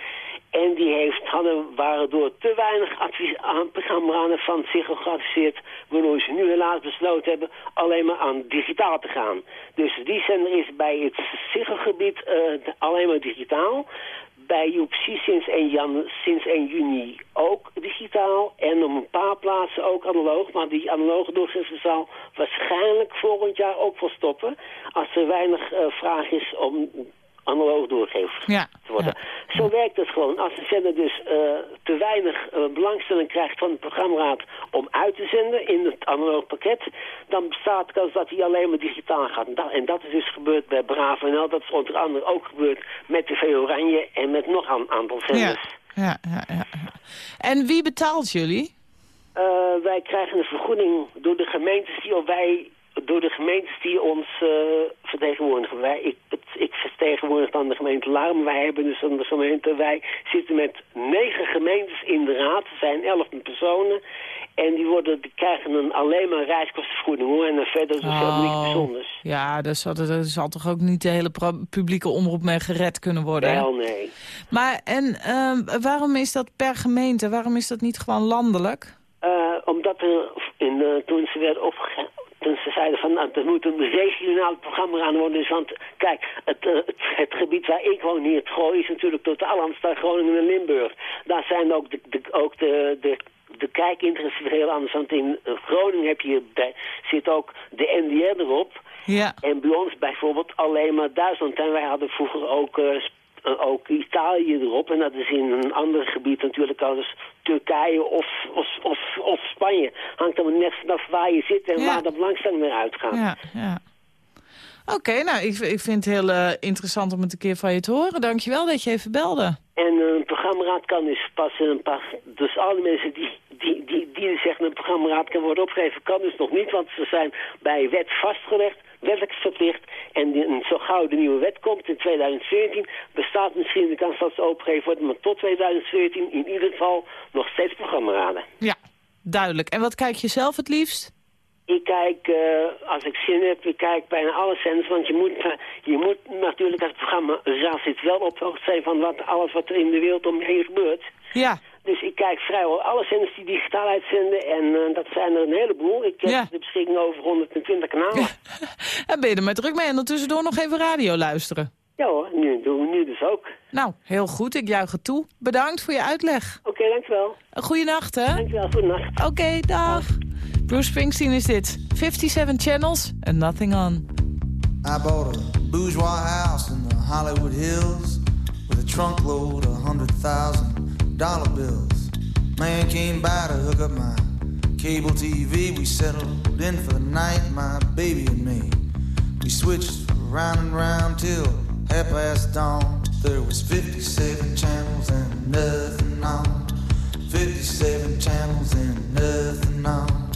[SPEAKER 5] En die heeft, hadden, waren door te weinig advies programma's van zich geadviseerd, waardoor ze nu helaas besloten hebben alleen maar aan digitaal te gaan. Dus die zender is bij het Siggelgebied uh, alleen maar digitaal. Bij UPC sinds 1, jan, sinds 1 juni ook digitaal. En op een paar plaatsen ook analoog. Maar die analoge doorgifte zal waarschijnlijk volgend jaar ook wel stoppen. Als er weinig uh, vraag is om analoog doorgever
[SPEAKER 2] ja,
[SPEAKER 5] te worden.
[SPEAKER 2] Ja.
[SPEAKER 5] Zo werkt het gewoon. Als de zender dus uh, te weinig uh, belangstelling krijgt van de programmaraad om uit te zenden in het analoog pakket, dan bestaat de kans dat hij alleen maar digitaal gaat. En dat, en dat is dus gebeurd bij Bravo NL. Dat is onder andere ook gebeurd met TV Oranje en met nog een aantal zenders.
[SPEAKER 2] Ja, ja, ja, ja. En wie betaalt jullie?
[SPEAKER 5] Uh, wij krijgen een vergoeding door de gemeentes die al wij door de gemeentes die ons uh, vertegenwoordigen. Wij, ik, het, ik vertegenwoordig dan de gemeente Laar, maar wij hebben dus de gemeente, wij zitten met negen gemeentes in de raad. Er zijn elf personen en die, worden, die krijgen een alleen maar reiskostenvergoeding hoor. En verder dus
[SPEAKER 2] oh,
[SPEAKER 5] niks bijzonders.
[SPEAKER 2] Ja, daar zal, er zal toch ook niet de hele publieke omroep mee gered kunnen worden?
[SPEAKER 5] Wel, nee.
[SPEAKER 2] Maar en uh, waarom is dat per gemeente? Waarom is dat niet gewoon landelijk?
[SPEAKER 5] Uh, omdat er in de, toen ze werd opgegaan toen ze zeiden van, nou, er moet een regionaal programma aan worden. Dus, want kijk, het, eh, het, het, gebied waar ik woon hier, het Gooi, is natuurlijk totaal anders dan Groningen en Limburg. Daar zijn ook de, de ook de, de de kijkinteresse heel anders. Want in Groningen heb je bij, zit ook de NDR erop.
[SPEAKER 2] Ja.
[SPEAKER 5] En bij ons bijvoorbeeld alleen maar Duitsland. En wij hadden vroeger ook, uh, ook Italië erop. En dat is in een ander gebied natuurlijk als Turkije of, of, of, of Spanje. Hangt er net vanaf waar je zit en
[SPEAKER 2] Ja.
[SPEAKER 5] waar de belangstelling naar uitgaat.
[SPEAKER 2] Ja, ja. Oké, nou, ik, ik vind het heel eh, interessant om het een keer van je te horen. Dankjewel dat je even belde.
[SPEAKER 5] En eh, een programmaraad kan dus pas een paar... Dus alle mensen die, die, die, die zeggen een programmaraad kan worden opgegeven... kan dus nog niet, want ze zijn bij wet vastgelegd, wettelijk verplicht. En die- en zo gauw de nieuwe wet komt in 2014... bestaat misschien de kans dat ze opgegeven worden... maar tot 2014 in ieder geval nog steeds programmaraden.
[SPEAKER 2] Ja, duidelijk. En wat kijk je zelf het liefst?
[SPEAKER 5] Ik kijk, eh, als ik zin heb, ik kijk bijna alle zenders. Want je moet, eh, je moet natuurlijk als programma zelf zit wel op hoogte zijn van wat, alles wat er in de wereld om je heen gebeurt.
[SPEAKER 2] Ja,
[SPEAKER 5] Dus ik kijk vrijwel alle zenders die digitaal uitzenden. En eh, dat zijn er een heleboel. Ik heb
[SPEAKER 2] Ja.
[SPEAKER 5] de beschikking over 120 kanalen.
[SPEAKER 2] en [LAUGHS] ben je er maar druk mee. En dan tussendoor nog even radio luisteren.
[SPEAKER 5] Ja hoor, nu doen we nu dus ook.
[SPEAKER 2] Nou, heel goed. Ik juich het toe. Bedankt voor je uitleg.
[SPEAKER 5] Oké, dankjewel.
[SPEAKER 2] Een goede nacht, hè?
[SPEAKER 5] Dankjewel, goedenacht.
[SPEAKER 2] Oké, dag. Bruce Springsteen is dit. 57 channels and nothing on.
[SPEAKER 6] I bought a bourgeois house in the Hollywood Hills with a trunk load of hundred thousand dollar bills. Man came by to hook up my cable TV. We settled in for the night, my baby and me. We switched round and round till half past dawn. There was 57 channels and nothing on. 57 channels and nothing on.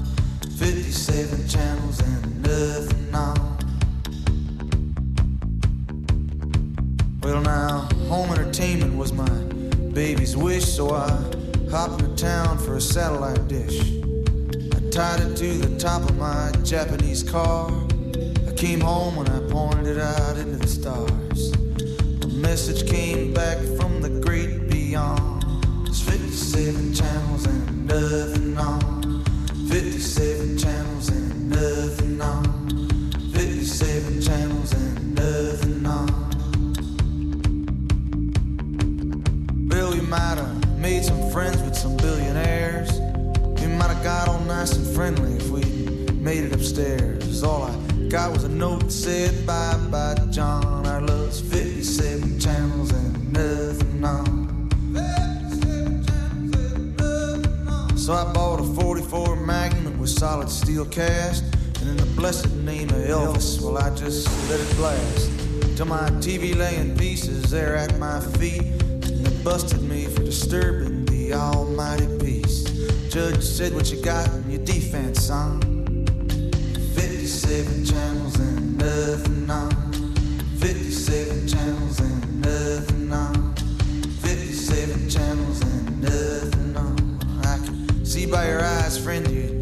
[SPEAKER 6] 57 channels and nothing on. Well, now, home entertainment was my baby's wish, so I hopped into town for a satellite dish. I tied it to the top of my Japanese car. I came home when I pointed it out into the stars. A message came back from the great beyond. There's 57 channels and nothing on. 57 channels and nothing on. 57 channels and nothing might have made some friends with some billionaires. We might have got all nice and friendly if we made it upstairs. All I got was a note that said bye bye, John. Our love's 57 channels and nothing on. So I bought a 44 Magnum with solid steel cast. And in the blessed name of Elvis, well, I just let it blast. Till my TV lay in pieces there at my feet. Busted me for disturbing the almighty peace. Judge said, What you got in your defense, son? 57 channels and nothing on. 57 channels and nothing on. 57 channels and nothing on. I can see by your eyes, friend, you're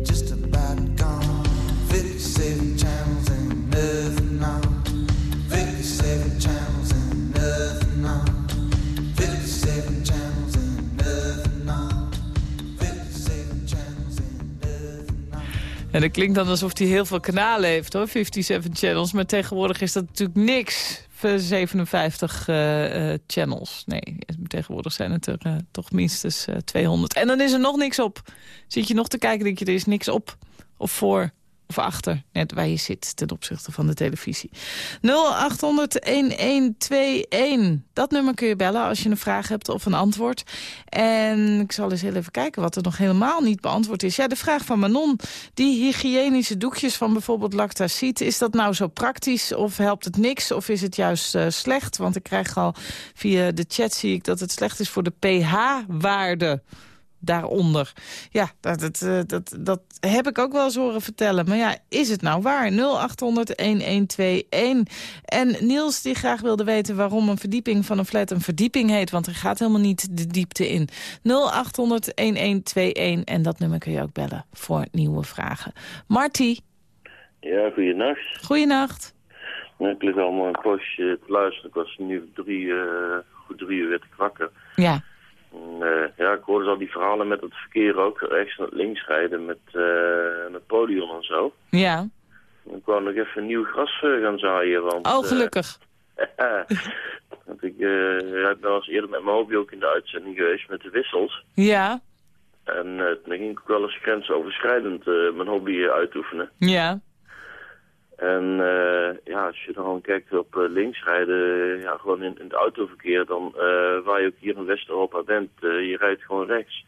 [SPEAKER 2] En dat klinkt dan alsof hij heel veel kanalen heeft, hoor. 57 channels. Maar tegenwoordig is dat natuurlijk niks. 57 eh, eh, channels. Nee, tegenwoordig zijn het er eh, toch minstens eh, 200. En dan is er nog niks op. Zit je nog te kijken, denk je, er is niks op. Of voor, of achter. Net waar je zit ten opzichte van de televisie. 0800-1121. Dat nummer kun je bellen als je een vraag hebt of een antwoord. En ik zal eens heel even kijken wat er nog helemaal niet beantwoord is. Ja, de vraag van Manon. Die hygiënische doekjes van bijvoorbeeld Lactacid. Is dat nou zo praktisch of helpt het niks? Of is het juist eh, slecht? Want ik krijg al via de chat zie ik dat het slecht is voor de pH-waarde daaronder. Ja, dat, dat, eh, dat, dat heb ik ook wel eens horen vertellen. Maar ja, is het nou waar? 0800-1121. En Niels die graag wilde weten waarom een verdieping van een flat een verdieping heet. Want er gaat helemaal niet de diepte in. 0800-1121. En dat nummer kun je ook bellen voor nieuwe vragen. Marty,
[SPEAKER 7] Ja, goeienacht.
[SPEAKER 2] goeienacht.
[SPEAKER 7] Nou, Ik lig allemaal een poosje te luisteren. Ik was nu drie, eh, goed drie uur werd ik wakker.
[SPEAKER 2] Ja,
[SPEAKER 7] Eh, ja, ik hoorde al die verhalen met het verkeer ook rechts en links rijden met, eh met podium en zo.
[SPEAKER 2] ja,
[SPEAKER 7] Ik wou nog even nieuw gras eh, gaan zaaien. Want,
[SPEAKER 2] Oh, gelukkig. [LAUGHS]
[SPEAKER 7] want ik, ja, ik ben al eens eerder met mijn hobby ook in de uitzending geweest met de wissels.
[SPEAKER 2] Ja,
[SPEAKER 7] En uh, toen ging ik ook wel eens grensoverschrijdend uh, mijn hobby uitoefenen.
[SPEAKER 2] Ja.
[SPEAKER 7] En uh, ja, als je dan kijkt op uh, links rijden, ja, gewoon in, het autoverkeer, dan waar je ook hier in West-Europa bent, je rijdt gewoon rechts.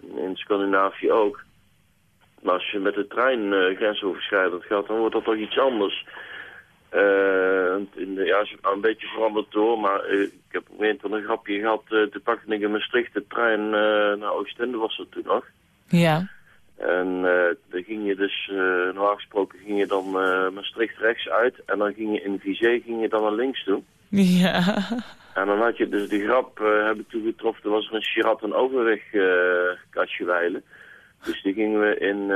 [SPEAKER 7] In Scandinavië ook. Maar als je met de trein grensoverschrijdend gaat, dan wordt dat toch iets anders. in de, ja, is een beetje veranderd door, maar ik heb op een een grapje gehad. toen pakte ik in Maastricht de trein naar Oostende, was dat toen nog.
[SPEAKER 2] Ja.
[SPEAKER 7] En uh, dan ging je dus, uh, normaal gesproken ging je dan uh, Maastricht rechts uit. En dan ging je in Vizé ging je dan naar links toe.
[SPEAKER 2] Ja.
[SPEAKER 7] En dan had je dus de grap, heb ik toegetroffen, er was er een Chirat een overweg Katjewijlen. Dus die gingen we in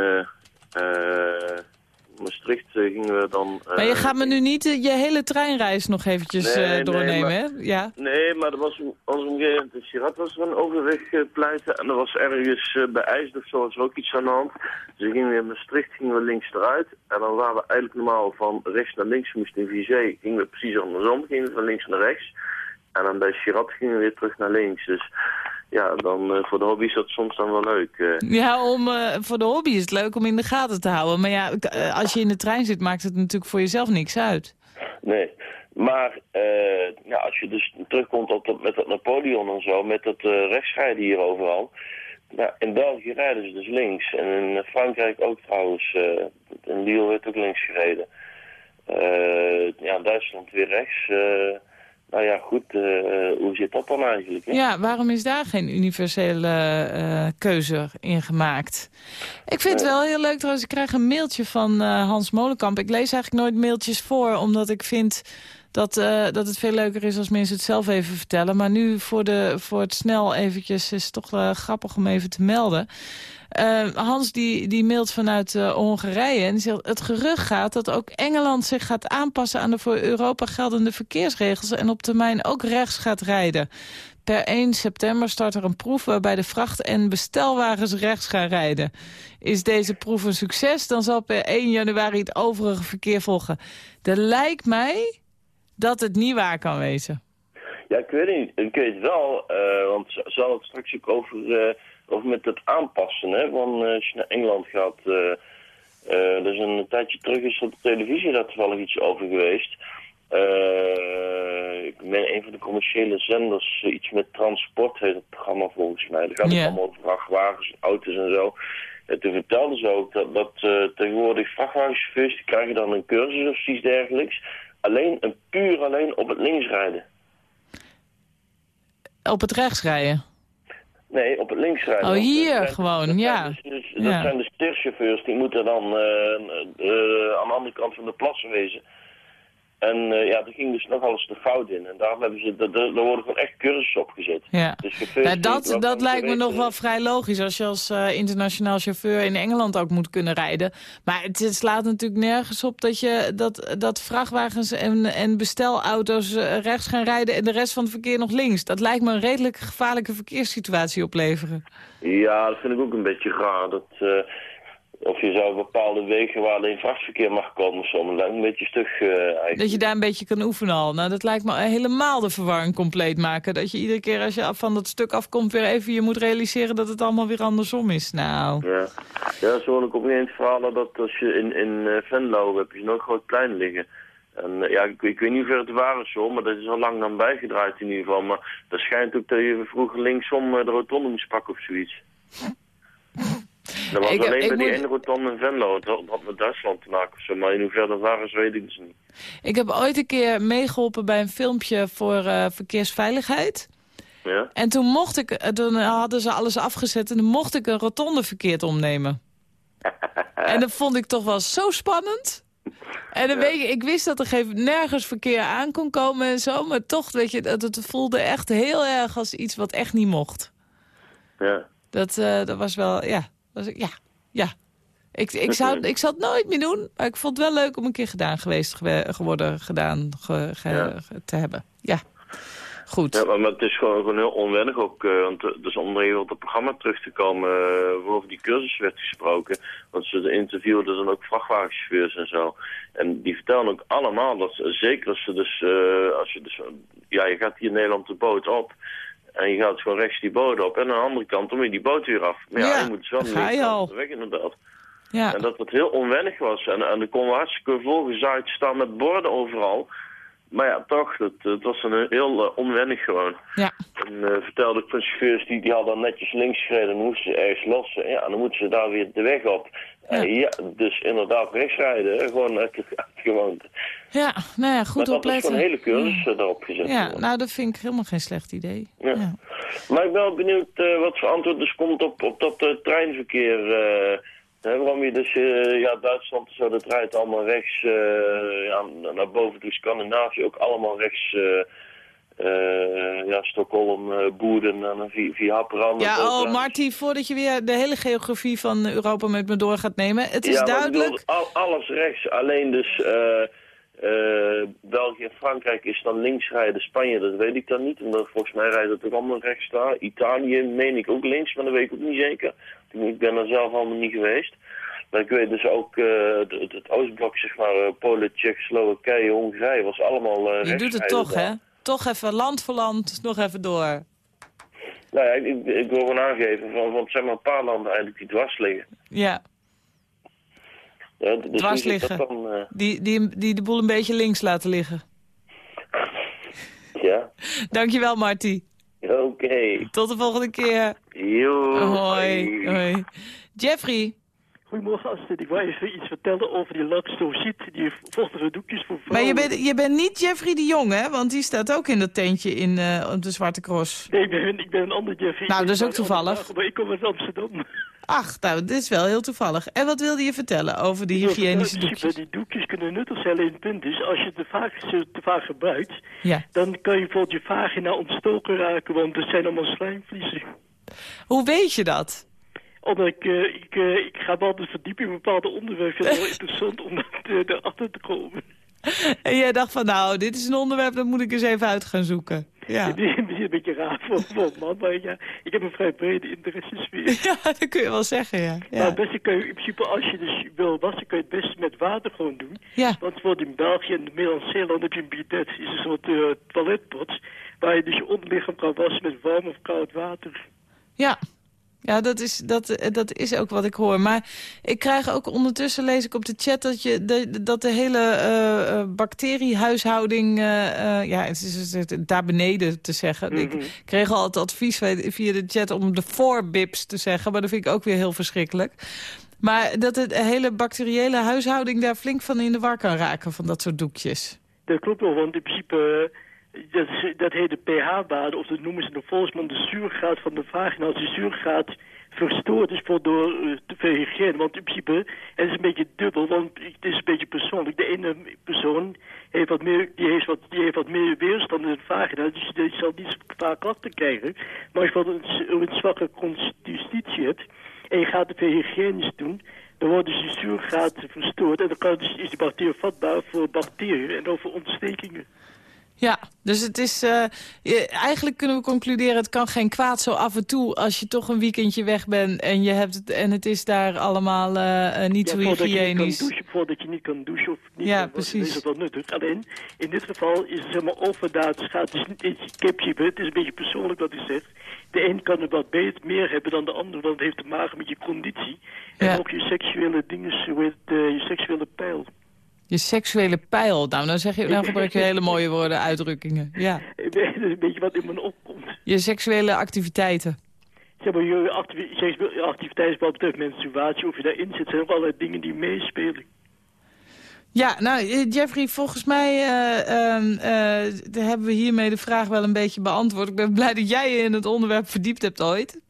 [SPEAKER 7] Maastricht gingen we dan...
[SPEAKER 2] maar je gaat me nu niet je hele treinreis nog eventjes
[SPEAKER 7] nee,
[SPEAKER 2] doornemen,
[SPEAKER 7] nee,
[SPEAKER 2] hè? Ja.
[SPEAKER 7] Nee, maar er was, gegeven moment, de Chirat was er een overweg pleiten. En er was ergens bij IJsd of zo was er ook iets aan de hand. Dus dan gingen we in Maastricht gingen we links eruit. En dan waren we eigenlijk normaal van rechts naar links moesten in Vizé. Gingen we precies andersom, gingen we van links naar rechts. En dan bij Chirat gingen we weer terug naar links. Dus ja, dan uh, voor de hobby is dat soms dan wel leuk. Uh.
[SPEAKER 2] Ja, om, uh, voor de hobby is het leuk om in de gaten te houden. Maar ja, als je in de trein zit, maakt het natuurlijk voor jezelf niks uit.
[SPEAKER 7] Nee, maar ja, als je dus terugkomt op dat, met dat Napoleon en zo, met dat rechtsrijden hier overal. Nou, in België rijden ze dus links. En in Frankrijk ook trouwens. in Lille werd ook links gereden. ja, in Duitsland weer rechts. Nou ja, goed, uh, hoe zit dat dan eigenlijk? Hè?
[SPEAKER 2] Ja, waarom is daar geen universele uh, keuze in gemaakt? Ik vind het wel heel leuk trouwens, ik krijg een mailtje van uh, Hans Molenkamp. Ik lees eigenlijk nooit mailtjes voor, omdat ik vind dat, dat het veel leuker is als mensen het zelf even vertellen. Maar nu voor, de, voor het snel eventjes is het toch grappig om even te melden. Uh, Hans die, die mailt vanuit uh, Hongarije en zegt... het gerucht gaat dat ook Engeland zich gaat aanpassen... aan de voor Europa geldende verkeersregels... en op termijn ook rechts gaat rijden. Per 1 september start er een proef waarbij de vracht- en bestelwagens rechts gaan rijden. Is deze proef een succes, dan zal per 1 januari het overige verkeer volgen. Er lijkt mij dat het niet waar kan wezen.
[SPEAKER 7] Ja, ik weet niet. Ik weet het wel, uh, want zal het straks ook over of met het aanpassen, hè. Want uh, als je naar Engeland gaat, uh, uh, dus een tijdje terug is op de televisie daar toevallig iets over geweest. ik ben een van de commerciële zenders, iets met transport heet het programma volgens mij. Dat gaat het allemaal over vrachtwagens, auto's en zo. En toen vertelden ze ook dat, dat tegenwoordig vrachtwagenchauffeurs, die krijgen dan een cursus of iets dergelijks. Alleen, een puur alleen op het links rijden.
[SPEAKER 2] Op het rechts rijden.
[SPEAKER 7] Nee, op het links rijden.
[SPEAKER 2] Oh,
[SPEAKER 7] Want,
[SPEAKER 2] hier
[SPEAKER 7] dat
[SPEAKER 2] gewoon,
[SPEAKER 7] dat
[SPEAKER 2] ja.
[SPEAKER 7] Zijn dus, dus-
[SPEAKER 2] Ja.
[SPEAKER 7] Dat zijn de sterchauffeurs, die moeten dan eh, eh, aan de andere kant van de plassen wezen. En eh, ja, er ging dus nogal eens de fout in. En daarom hebben ze, er, worden gewoon echt cursussen opgezet.
[SPEAKER 2] Ja.
[SPEAKER 7] Dus
[SPEAKER 2] dat, dat
[SPEAKER 7] van
[SPEAKER 2] lijkt me nog wel vrij logisch als je als eh, internationaal chauffeur in Engeland ook moet kunnen rijden. Maar het, het slaat natuurlijk nergens op dat, je, dat, dat vrachtwagens en, en bestelauto's eh, rechts gaan rijden en de rest van het verkeer nog links. Dat lijkt me een redelijk gevaarlijke verkeerssituatie opleveren.
[SPEAKER 7] Ja, dat vind ik ook een beetje raar. Dat, of je zou bepaalde wegen waar alleen vrachtverkeer mag komen, zo, me een beetje stug eh, eigenlijk.
[SPEAKER 2] Dat je daar een beetje kan oefenen al. Nou, dat lijkt me helemaal de verwarring compleet maken. Dat je iedere keer als je af van dat stuk afkomt weer even je moet realiseren dat het allemaal weer andersom is. Nou,
[SPEAKER 7] Ja, ja zo hoor ik op een eens verhalen dat als je in, in eh, Venlo heb je nog groot plein liggen. En eh, ja, ik, ik weet niet ver het waar is hoor, maar dat is al lang dan bijgedraaid in ieder geval. Maar dat schijnt ook dat je vroeger linksom de rotonde moest pakken of zoiets. Dat was
[SPEAKER 2] Ik-
[SPEAKER 7] alleen
[SPEAKER 2] ik
[SPEAKER 7] bij die ene rotonde in Venlo. Het had, met Duitsland te maken of zo, maar in hoeverre dat waar is weet ik dus niet.
[SPEAKER 2] ik heb ooit een keer meegeholpen bij een filmpje voor eh, verkeersveiligheid.
[SPEAKER 7] Ja?
[SPEAKER 2] En toen mocht ik, eh, toen hadden ze alles afgezet en dan mocht ik een rotonde verkeerd omnemen. [LAUGHS] en dat vond ik toch wel zo spannend. En dan weet je, ik wist dat er geen, nergens verkeer aan kon komen en zo. Maar toch, weet je, dat het voelde echt heel erg als iets wat echt niet mocht.
[SPEAKER 7] Ja.
[SPEAKER 2] Dat, eh, dat was wel, ja. Was, ik- ja, ja. Ik, ik, zou, ik zal het nooit meer doen, maar ik vond het wel leuk om een keer gedaan geweest gewe- geworden, gedaan ge- ge-
[SPEAKER 7] Ja.
[SPEAKER 2] ge- te hebben. Ja. Goed.
[SPEAKER 7] Ja, maar, het is gewoon, gewoon heel onwennig ook. eh, want eh, dus om even op het programma terug te komen, eh, waarover die cursus werd gesproken. Want ze interviewden dan ook vrachtwagenchauffeurs en zo. En die vertellen ook allemaal dat ze, zeker als ze dus, eh, als je dus, ja, je gaat hier in Nederland de boot op. En je gaat gewoon rechts die boot op. En aan de andere kant dan moet je die boot weer af. Maar ja,
[SPEAKER 2] Ja,
[SPEAKER 7] je moet dus wel
[SPEAKER 2] ga je al.
[SPEAKER 7] op de weg inderdaad.
[SPEAKER 2] Ja.
[SPEAKER 7] En dat het heel onwennig was. En, en er kon hartstikke volgezaaid staan met borden overal. Maar ja, toch, het, het was een heel eh, onwennig gewoon.
[SPEAKER 2] Ja.
[SPEAKER 7] En eh, vertelde ik van chauffeurs, die, die hadden netjes links gereden, dan moesten ze ergens lossen. Ja, dan moeten ze daar weer de weg op.
[SPEAKER 2] Ja.
[SPEAKER 7] Ja, ja dus inderdaad rechts rijden, gewoon gewoonte.
[SPEAKER 2] Ja, nou ja,
[SPEAKER 7] maar
[SPEAKER 2] goed
[SPEAKER 7] dat is
[SPEAKER 2] opletten.
[SPEAKER 7] gewoon een hele cursus eh, daarop gezet.
[SPEAKER 2] Ja, nou dat vind ik helemaal geen slecht idee.
[SPEAKER 7] Ja.
[SPEAKER 2] Ja.
[SPEAKER 7] Maar ik ben wel benieuwd eh, wat voor antwoord dus komt op, op dat eh, treinverkeer. eh, hè, waarom je dus, eh, ja, Duitsland zo, dat rijdt allemaal rechts, eh, ja, naar boven toe Scandinavië ook allemaal rechts. Eh, eh, ja, Stockholm, eh Boeden en dan via, via Haparanda.
[SPEAKER 2] Ja, oh. Marty, voordat je weer de hele geografie van Europa met me door gaat nemen. Het is
[SPEAKER 7] ja,
[SPEAKER 2] duidelijk...
[SPEAKER 7] bedoel, al, alles rechts. Alleen dus eh, eh, België en Frankrijk is dan links rijden. Spanje, dat weet ik dan niet. Omdat volgens mij rijdt het ook allemaal rechts daar. Italië meen ik ook links, maar dat weet ik ook niet zeker. Ik ben er zelf allemaal niet geweest. Maar ik weet dus ook, eh, het, Oostblok, zeg maar, eh, Polen, Tsjechoslowakije, Hongarije, was allemaal eh
[SPEAKER 2] Je doet het
[SPEAKER 7] rijden
[SPEAKER 2] toch, hè? Toch even land voor land, nog even door.
[SPEAKER 7] Nou ja, ik, ik, wil gewoon aangeven, van, van zeg maar een paar landen eigenlijk die dwars liggen.
[SPEAKER 2] Ja,
[SPEAKER 7] Ja, dus
[SPEAKER 2] Dwars liggen.
[SPEAKER 7] dan, eh,
[SPEAKER 2] die, die, die de boel een beetje links laten liggen.
[SPEAKER 7] ja,
[SPEAKER 2] Dankjewel, Marty.
[SPEAKER 7] oké.
[SPEAKER 2] Tot de volgende keer.
[SPEAKER 7] Yo.
[SPEAKER 2] Hoi. Hoi. Jeffrey.
[SPEAKER 8] Goedemorgen Astrid, ik wou even iets vertellen over die laxoziet, die vochtige doekjes voor
[SPEAKER 2] Maar je bent, je bent niet Jeffrey de Jong, hè? Want die staat ook in dat tentje in, eh, op de Zwarte Cross.
[SPEAKER 8] Nee, ik ben, ik ben een ander Jeffrey.
[SPEAKER 2] Nou, dat is ook toevallig.
[SPEAKER 8] Maar ik kom uit Amsterdam.
[SPEAKER 2] Ach, nou, dit is wel heel toevallig. En wat wilde je vertellen over die hygiënische doekjes?
[SPEAKER 8] Die doekjes kunnen nuttig zijn, alleen het punt is, als je te vaak, te vaak gebruikt,
[SPEAKER 2] Ja.
[SPEAKER 8] dan kan je bijvoorbeeld je vagina ontstoken raken, want het zijn allemaal slijmvliezen.
[SPEAKER 2] Hoe weet je dat?
[SPEAKER 8] Omdat ik, eh, ik, eh, ik ga me altijd verdiepen in bepaalde onderwerpen. Het wel [LAUGHS] interessant om eh, erachter te komen.
[SPEAKER 2] En jij dacht van, nou, dit is een onderwerp, dat moet ik eens even uit gaan zoeken. Ja,
[SPEAKER 8] Het is een beetje raar voor, voor man, maar ja, ik heb een vrij brede interessesfeer. [LAUGHS]
[SPEAKER 2] ja dat kun je wel zeggen, ja.
[SPEAKER 8] Maar
[SPEAKER 2] ja.
[SPEAKER 8] het beste kun je in principe, als je dus wil wassen, kun je het beste met water gewoon doen.
[SPEAKER 2] Ja.
[SPEAKER 8] Want bijvoorbeeld in België en Middelland-Zeeland heb je een bidet. is een soort toiletpot, waar je dus je onderlichaam kan wassen met warm of koud water.
[SPEAKER 2] Ja, ja dat, is, dat, eh, dat is ook wat ik hoor. Maar ik krijg ook ondertussen, lees ik op de chat... dat, je, de, dat de hele eh, bacteriehuishouding... eh, eh, ja, het is het, het daar beneden te zeggen. Ik kreeg al het advies via de chat om de voorbips te zeggen... maar dat vind ik ook weer heel verschrikkelijk. Maar dat het hele bacteriële huishouding daar flink van in de war kan raken... van dat soort doekjes.
[SPEAKER 8] Dat klopt wel, want in principe, dat, dat heet de pH-waarde, of dat noemen ze de volksmond de zuurgraad van de vagina. Als die zuurgraad verstoord is voor door eh, te hygiëne. Want in principe, het is een beetje dubbel, want het is een beetje persoonlijk. De ene persoon heeft wat meer, die heeft wat, die heeft wat meer weerstand in de vagina, dus die zal niet zo vaak klachten krijgen. Maar als je bijvoorbeeld een, zwakke constitutie hebt, en je gaat te veel doen, dan wordt dus die zuurgraad verstoord en dan kan dus, is die bacterie vatbaar voor bacteriën en over ontstekingen.
[SPEAKER 2] Ja, dus het is... eh, je- eigenlijk kunnen we concluderen, het kan geen kwaad zo af en toe... als je toch een weekendje weg bent en, je hebt het, en het is daar allemaal eh, eh, niet
[SPEAKER 8] Ja,
[SPEAKER 2] zo
[SPEAKER 8] voordat je niet
[SPEAKER 2] hygiënisch.
[SPEAKER 8] douchen, voordat je niet kan douchen of niet
[SPEAKER 2] Ja,
[SPEAKER 8] kan
[SPEAKER 2] precies.
[SPEAKER 8] is het wel nuttig. Alleen, in dit geval is het zeg maar overdaad. Het is niet iets kipje, het is een beetje persoonlijk wat u zegt. De een kan het wat beter, meer hebben dan de ander, want het heeft te maken met je conditie. En
[SPEAKER 2] Ja.
[SPEAKER 8] ook je seksuele dingen, je seksuele pijl.
[SPEAKER 2] Je seksuele pijl. Nou, dan, zeg je, gebruik je hele mooie woorden, uitdrukkingen. Ja. [LAUGHS]
[SPEAKER 8] Dat is een beetje wat in me opkomt.
[SPEAKER 2] Je seksuele activiteiten.
[SPEAKER 8] Zeg maar, je activi- activiteiten wat betreft menstruatie, of je daarin zit, zijn ook allerlei dingen die meespelen.
[SPEAKER 2] Ja, nou, eh, Jeffrey, volgens mij eh, ehm, eh, hebben we hiermee de vraag wel een beetje beantwoord. Ik ben blij dat jij je in het onderwerp verdiept hebt ooit.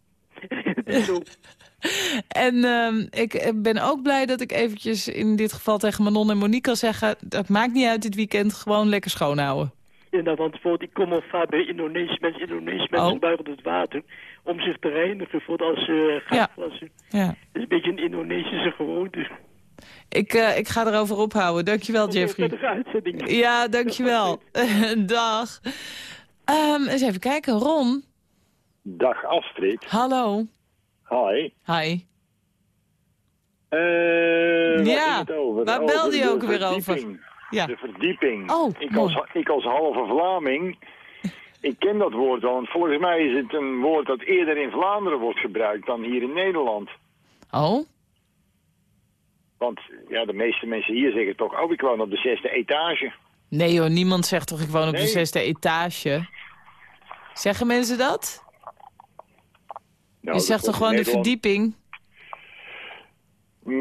[SPEAKER 2] [LAUGHS] [LAUGHS] En ehm, ik eh, ben ook blij dat ik eventjes in dit geval tegen Manon en Monique kan zeggen... dat maakt niet uit dit weekend, gewoon lekker schoonhouden.
[SPEAKER 8] Inderdaad, want bijvoorbeeld, ik kom al vaak bij Indonesische mensen. Indonesische mensen
[SPEAKER 2] Oh.
[SPEAKER 8] gebruiken het water om zich te reinigen voor als ze gaan
[SPEAKER 2] Ja.
[SPEAKER 8] plassen.
[SPEAKER 2] Ja.
[SPEAKER 8] Dat is een beetje een Indonesische gewoonte.
[SPEAKER 2] Ik, eh, ik ga erover ophouden. Dankjewel, Jeffrey.
[SPEAKER 8] Prettige uitzending.
[SPEAKER 2] Ja, dankjewel. [LAUGHS] Dag. Ehm, eens even kijken. Ron,
[SPEAKER 9] Dag Astrid.
[SPEAKER 2] hallo.
[SPEAKER 9] Hi.
[SPEAKER 2] Hi.
[SPEAKER 9] Eh,
[SPEAKER 2] Ja,
[SPEAKER 9] over?
[SPEAKER 2] waar
[SPEAKER 9] Over
[SPEAKER 2] belde je ook weer over? Ja.
[SPEAKER 9] De verdieping.
[SPEAKER 2] Oh,
[SPEAKER 9] ik,
[SPEAKER 2] mooi.
[SPEAKER 9] als, ik als halve Vlaming, [LAUGHS] ik ken dat woord wel. Want volgens mij is het een woord dat eerder in Vlaanderen wordt gebruikt dan hier in Nederland.
[SPEAKER 2] Oh?
[SPEAKER 9] Want ja, de meeste mensen hier zeggen toch, oh ik woon op de zesde etage.
[SPEAKER 2] Nee hoor, niemand zegt toch ik woon op de zesde etage? Zeggen mensen dat?
[SPEAKER 9] Nou,
[SPEAKER 2] je zegt toch gewoon de verdieping?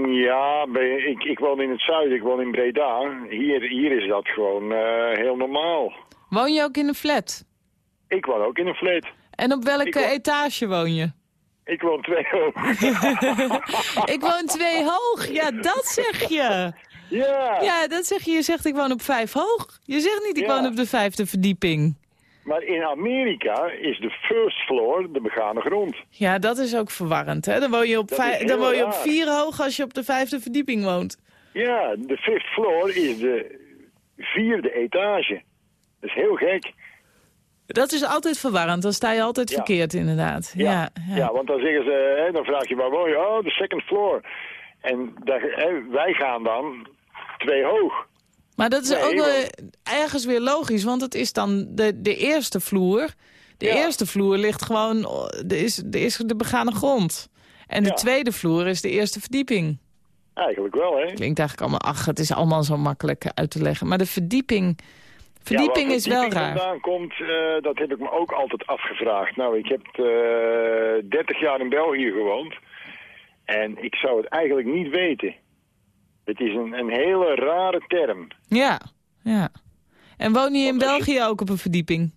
[SPEAKER 9] Ja, bij- ik, ik woon in het zuiden, ik woon in Breda. Hier, hier is dat gewoon eh, heel normaal.
[SPEAKER 2] Woon je ook in een flat?
[SPEAKER 9] Ik woon ook in een flat.
[SPEAKER 2] En op welke
[SPEAKER 9] woon-
[SPEAKER 2] etage woon je?
[SPEAKER 9] Ik woon twee hoog. [LAUGHS]
[SPEAKER 2] ik woon twee hoog. Ja, dat zeg je.
[SPEAKER 9] Ja.
[SPEAKER 2] Ja, dat zeg je. Je zegt ik woon op vijf hoog. Je zegt niet ik
[SPEAKER 9] Ja.
[SPEAKER 2] woon op de vijfde verdieping.
[SPEAKER 9] Maar in Amerika is de first floor de begane grond.
[SPEAKER 2] Ja, dat is ook verwarrend. Hè? Dan woon je op, dan woon je op vier hoog als je op de vijfde verdieping woont.
[SPEAKER 9] Ja, de fifth floor is de vierde etage. Dat is heel gek.
[SPEAKER 2] Dat is altijd verwarrend. Dan sta je altijd
[SPEAKER 9] Ja.
[SPEAKER 2] verkeerd inderdaad. Ja, ja.
[SPEAKER 9] Ja, want dan zeggen ze, hè, dan vraag je waar woon je? Oh, de second floor. En daar, hè, wij gaan dan twee hoog.
[SPEAKER 2] Maar dat is
[SPEAKER 9] Nee,
[SPEAKER 2] ook wel
[SPEAKER 9] want-
[SPEAKER 2] ergens weer logisch. Want het is dan de, de eerste vloer. De
[SPEAKER 9] Ja.
[SPEAKER 2] eerste vloer ligt gewoon... De is, de is de begane grond. En de
[SPEAKER 9] Ja.
[SPEAKER 2] tweede vloer is de eerste verdieping.
[SPEAKER 9] Eigenlijk wel, hè?
[SPEAKER 2] Klinkt eigenlijk allemaal... Ach, het is allemaal zo makkelijk uit te leggen. Maar de verdieping... Verdieping
[SPEAKER 9] ja,
[SPEAKER 2] is wel raar.
[SPEAKER 9] vandaan komt, eh, dat heb ik me ook altijd afgevraagd. Nou, ik heb eh 30 jaar in België gewoond. En ik zou het eigenlijk niet weten. Het is een, een hele rare term.
[SPEAKER 2] Ja, ja. En woon je in
[SPEAKER 9] Want als je-
[SPEAKER 2] België ook op een verdieping?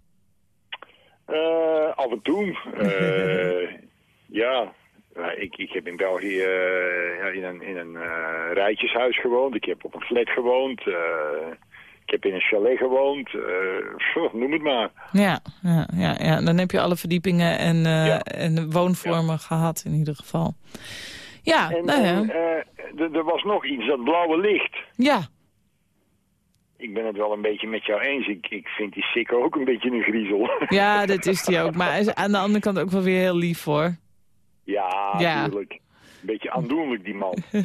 [SPEAKER 9] Eh, af en toe. [LAUGHS] eh, ja, Ja, ik, ik heb in België eh, in een, in een rijtjeshuis gewoond. Ik heb op een flat gewoond. ik heb in een chalet gewoond. pff, noem het maar.
[SPEAKER 2] Ja, ja, ja, ja, dan heb je alle verdiepingen en,
[SPEAKER 9] Ja.
[SPEAKER 2] en woonvormen gehad in ieder geval. Ja,
[SPEAKER 9] En,
[SPEAKER 2] nou ja.
[SPEAKER 9] en, eh, er- was nog iets, dat blauwe licht.
[SPEAKER 2] ja.
[SPEAKER 9] Ik ben het wel een beetje met jou eens. Ik, ik vind die sikko ook een beetje een griezel. [LAUGHS]
[SPEAKER 2] ja, dat is die ook. Maar hij is aan de andere kant ook wel weer heel lief hoor.
[SPEAKER 9] ja,
[SPEAKER 2] Ja.
[SPEAKER 9] natuurlijk. Een beetje aandoenlijk, die man. [LAUGHS]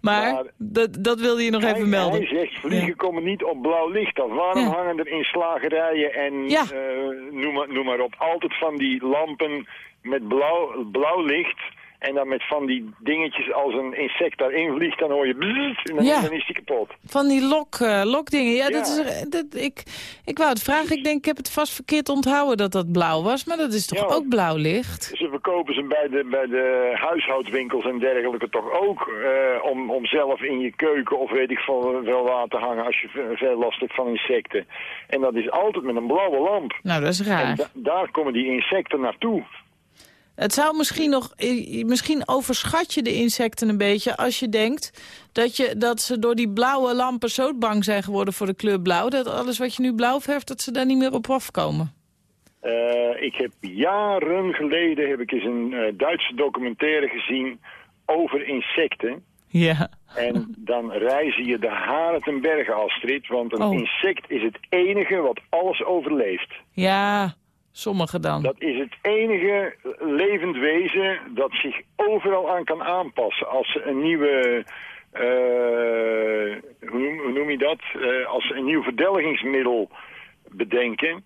[SPEAKER 2] Maar,
[SPEAKER 9] Maar-
[SPEAKER 2] dat, dat wilde je nog
[SPEAKER 9] hij,
[SPEAKER 2] even melden.
[SPEAKER 9] Hij zegt, vliegen
[SPEAKER 2] Ja.
[SPEAKER 9] komen niet op blauw licht af. Waarom
[SPEAKER 2] Ja.
[SPEAKER 9] hangen er in slagerijen en
[SPEAKER 2] Ja.
[SPEAKER 9] eh, noem, maar, noem maar op, altijd van die lampen met blauw, blauw licht... En dan met van die dingetjes als een insect daarin vliegt, dan hoor je bzzzt en dan,
[SPEAKER 2] Ja.
[SPEAKER 9] dan is die kapot.
[SPEAKER 2] Van die lok, eh, lokdingen. Ja, Dat
[SPEAKER 9] Ja.
[SPEAKER 2] is, dat, ik, ik wou het vragen. Ik denk, ik heb het vast verkeerd onthouden dat dat blauw was. Maar dat is toch
[SPEAKER 9] Ja.
[SPEAKER 2] ook blauw licht?
[SPEAKER 9] Ze verkopen ze bij de, bij de huishoudwinkels en dergelijke toch ook eh, om, om zelf in je keuken of weet ik veel wel waar te hangen als je ve- veel last hebt van insecten. En dat is altijd met een blauwe lamp.
[SPEAKER 2] Nou, dat is
[SPEAKER 9] En
[SPEAKER 2] raar.
[SPEAKER 9] da- daar komen die insecten naartoe.
[SPEAKER 2] Het zou misschien nog... eh, Misschien overschat je de insecten een beetje als je denkt... Dat, je, dat ze door die blauwe lampen zo bang zijn geworden voor de kleur blauw... dat alles wat je nu blauw verft, dat ze daar niet meer op afkomen.
[SPEAKER 9] Eh, ik heb jaren geleden heb ik eens een eh, Duitse documentaire gezien over insecten.
[SPEAKER 2] Ja.
[SPEAKER 9] En dan reizen je de haren ten berge, Astrid. Want een
[SPEAKER 2] Oh.
[SPEAKER 9] insect is het enige wat alles overleeft.
[SPEAKER 2] Ja, sommige dan.
[SPEAKER 9] Dat is het enige levend wezen dat zich overal aan kan aanpassen. Als ze een nieuwe, eh, hoe, noem, hoe noem je dat? Eh, als ze een nieuw verdelgingsmiddel bedenken.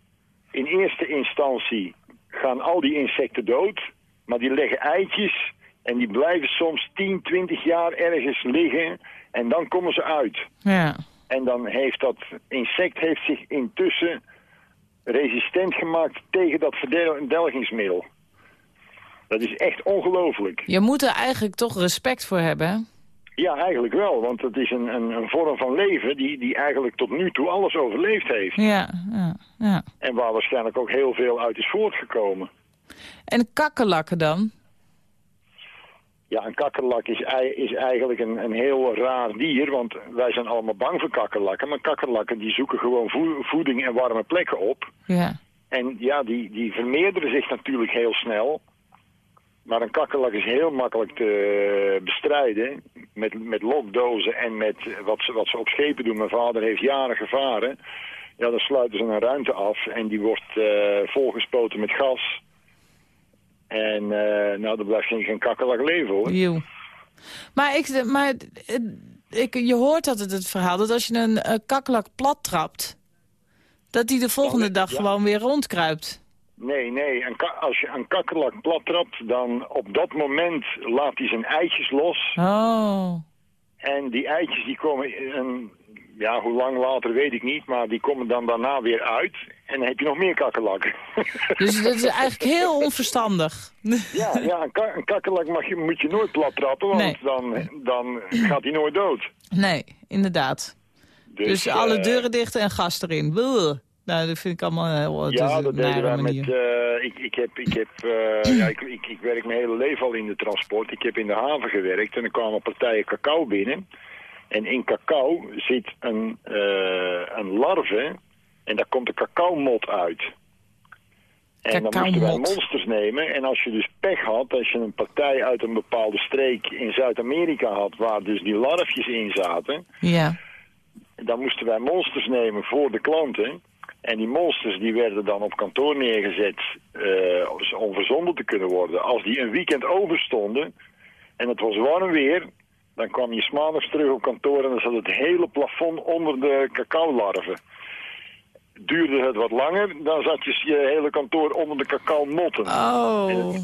[SPEAKER 9] In eerste instantie gaan al die insecten dood. Maar die leggen eitjes en die blijven soms 10, 20 jaar ergens liggen. En dan komen ze uit.
[SPEAKER 2] Ja.
[SPEAKER 9] En dan heeft dat insect heeft zich intussen resistent gemaakt tegen dat verdelgingsmiddel. Dat is echt ongelooflijk.
[SPEAKER 2] Je moet er eigenlijk toch respect voor hebben, hè?
[SPEAKER 9] Ja, eigenlijk wel, want het is een, een, een vorm van leven die, die eigenlijk tot nu toe alles overleefd heeft.
[SPEAKER 2] Ja, ja, ja.
[SPEAKER 9] En waar waarschijnlijk ook heel veel uit is voortgekomen.
[SPEAKER 2] En kakkerlakken dan?
[SPEAKER 9] Ja, een kakkerlak is, is eigenlijk een, een heel raar dier, want wij zijn allemaal bang voor kakkerlakken. Maar kakkerlakken die zoeken gewoon voe- voeding en warme plekken op.
[SPEAKER 2] Ja.
[SPEAKER 9] En ja, die, die vermeerderen zich natuurlijk heel snel. Maar een kakkerlak is heel makkelijk te bestrijden. Met, met lokdozen en met wat ze, wat ze op schepen doen. Mijn vader heeft jaren gevaren. Ja, dan sluiten ze een ruimte af en die wordt eh, volgespoten met gas. En uh, nou, er blijft geen, kakkelak leven hoor.
[SPEAKER 2] Joe. Maar, ik, maar ik, je hoort altijd het verhaal dat als je een uh, kakkelak plat trapt... dat die de volgende dag ja. gewoon weer rondkruipt.
[SPEAKER 9] Nee, nee. Een als je een kakkelak plat trapt, dan op dat moment laat hij zijn eitjes los.
[SPEAKER 2] Oh.
[SPEAKER 9] En die eitjes die komen, een, ja, hoe lang later weet ik niet, maar die komen dan daarna weer uit. En dan heb je nog meer kakkerlakken. [LAUGHS]
[SPEAKER 2] Dus dat is eigenlijk heel onverstandig.
[SPEAKER 9] Ja, ja een, ka een kakkerlak mag je, moet je nooit plat trappen, want
[SPEAKER 2] Nee.
[SPEAKER 9] dan, dan gaat hij nooit dood.
[SPEAKER 2] Nee, inderdaad. Dus,
[SPEAKER 9] Dus,
[SPEAKER 2] alle
[SPEAKER 9] eh,
[SPEAKER 2] deuren dicht en gas erin. Nou, dat vind ik allemaal heel... is
[SPEAKER 9] Ja, dat deden wij met... eh, ik, ik, heb, ik, heb, eh, ja, ik, ik, ik werk mijn hele leven al in de transport. Ik heb in de haven gewerkt en er kwamen partijen cacao binnen. En in cacao zit een, eh, een larve en daar komt de cacao-mot uit. En dan moesten wij monsters nemen. En als je dus pech had, als je een partij uit een bepaalde streek in Zuid-Amerika had... waar dus die larfjes in zaten...
[SPEAKER 2] Ja.
[SPEAKER 9] dan moesten wij monsters nemen voor de klanten. En die monsters die werden dan op kantoor neergezet eh, om verzonden te kunnen worden. Als die een weekend overstonden en het was warm weer... dan kwam je maandags terug op kantoor en dan zat het hele plafond onder de cacao-larven. Duurde het wat langer, dan zat je je hele kantoor onder de cacao-motten.
[SPEAKER 2] Oh.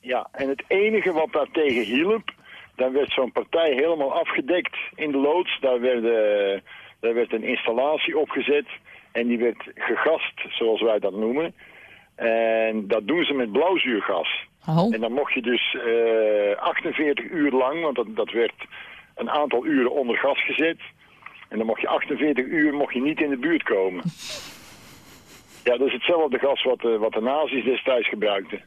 [SPEAKER 9] Ja, en het enige wat daartegen hielp, dan werd zo'n partij helemaal afgedekt in de loods. Daar, werden, daar werd een installatie opgezet en die werd gegast, zoals wij dat noemen. En dat doen ze met blauwzuurgas.
[SPEAKER 2] Oh.
[SPEAKER 9] En dan mocht je dus eh 48 uur lang, want dat, dat werd een aantal uren onder gas gezet. En dan mocht je 48 uur mocht je niet in de buurt komen. Ja, dat is hetzelfde gas wat, de- wat de nazi's destijds gebruikten.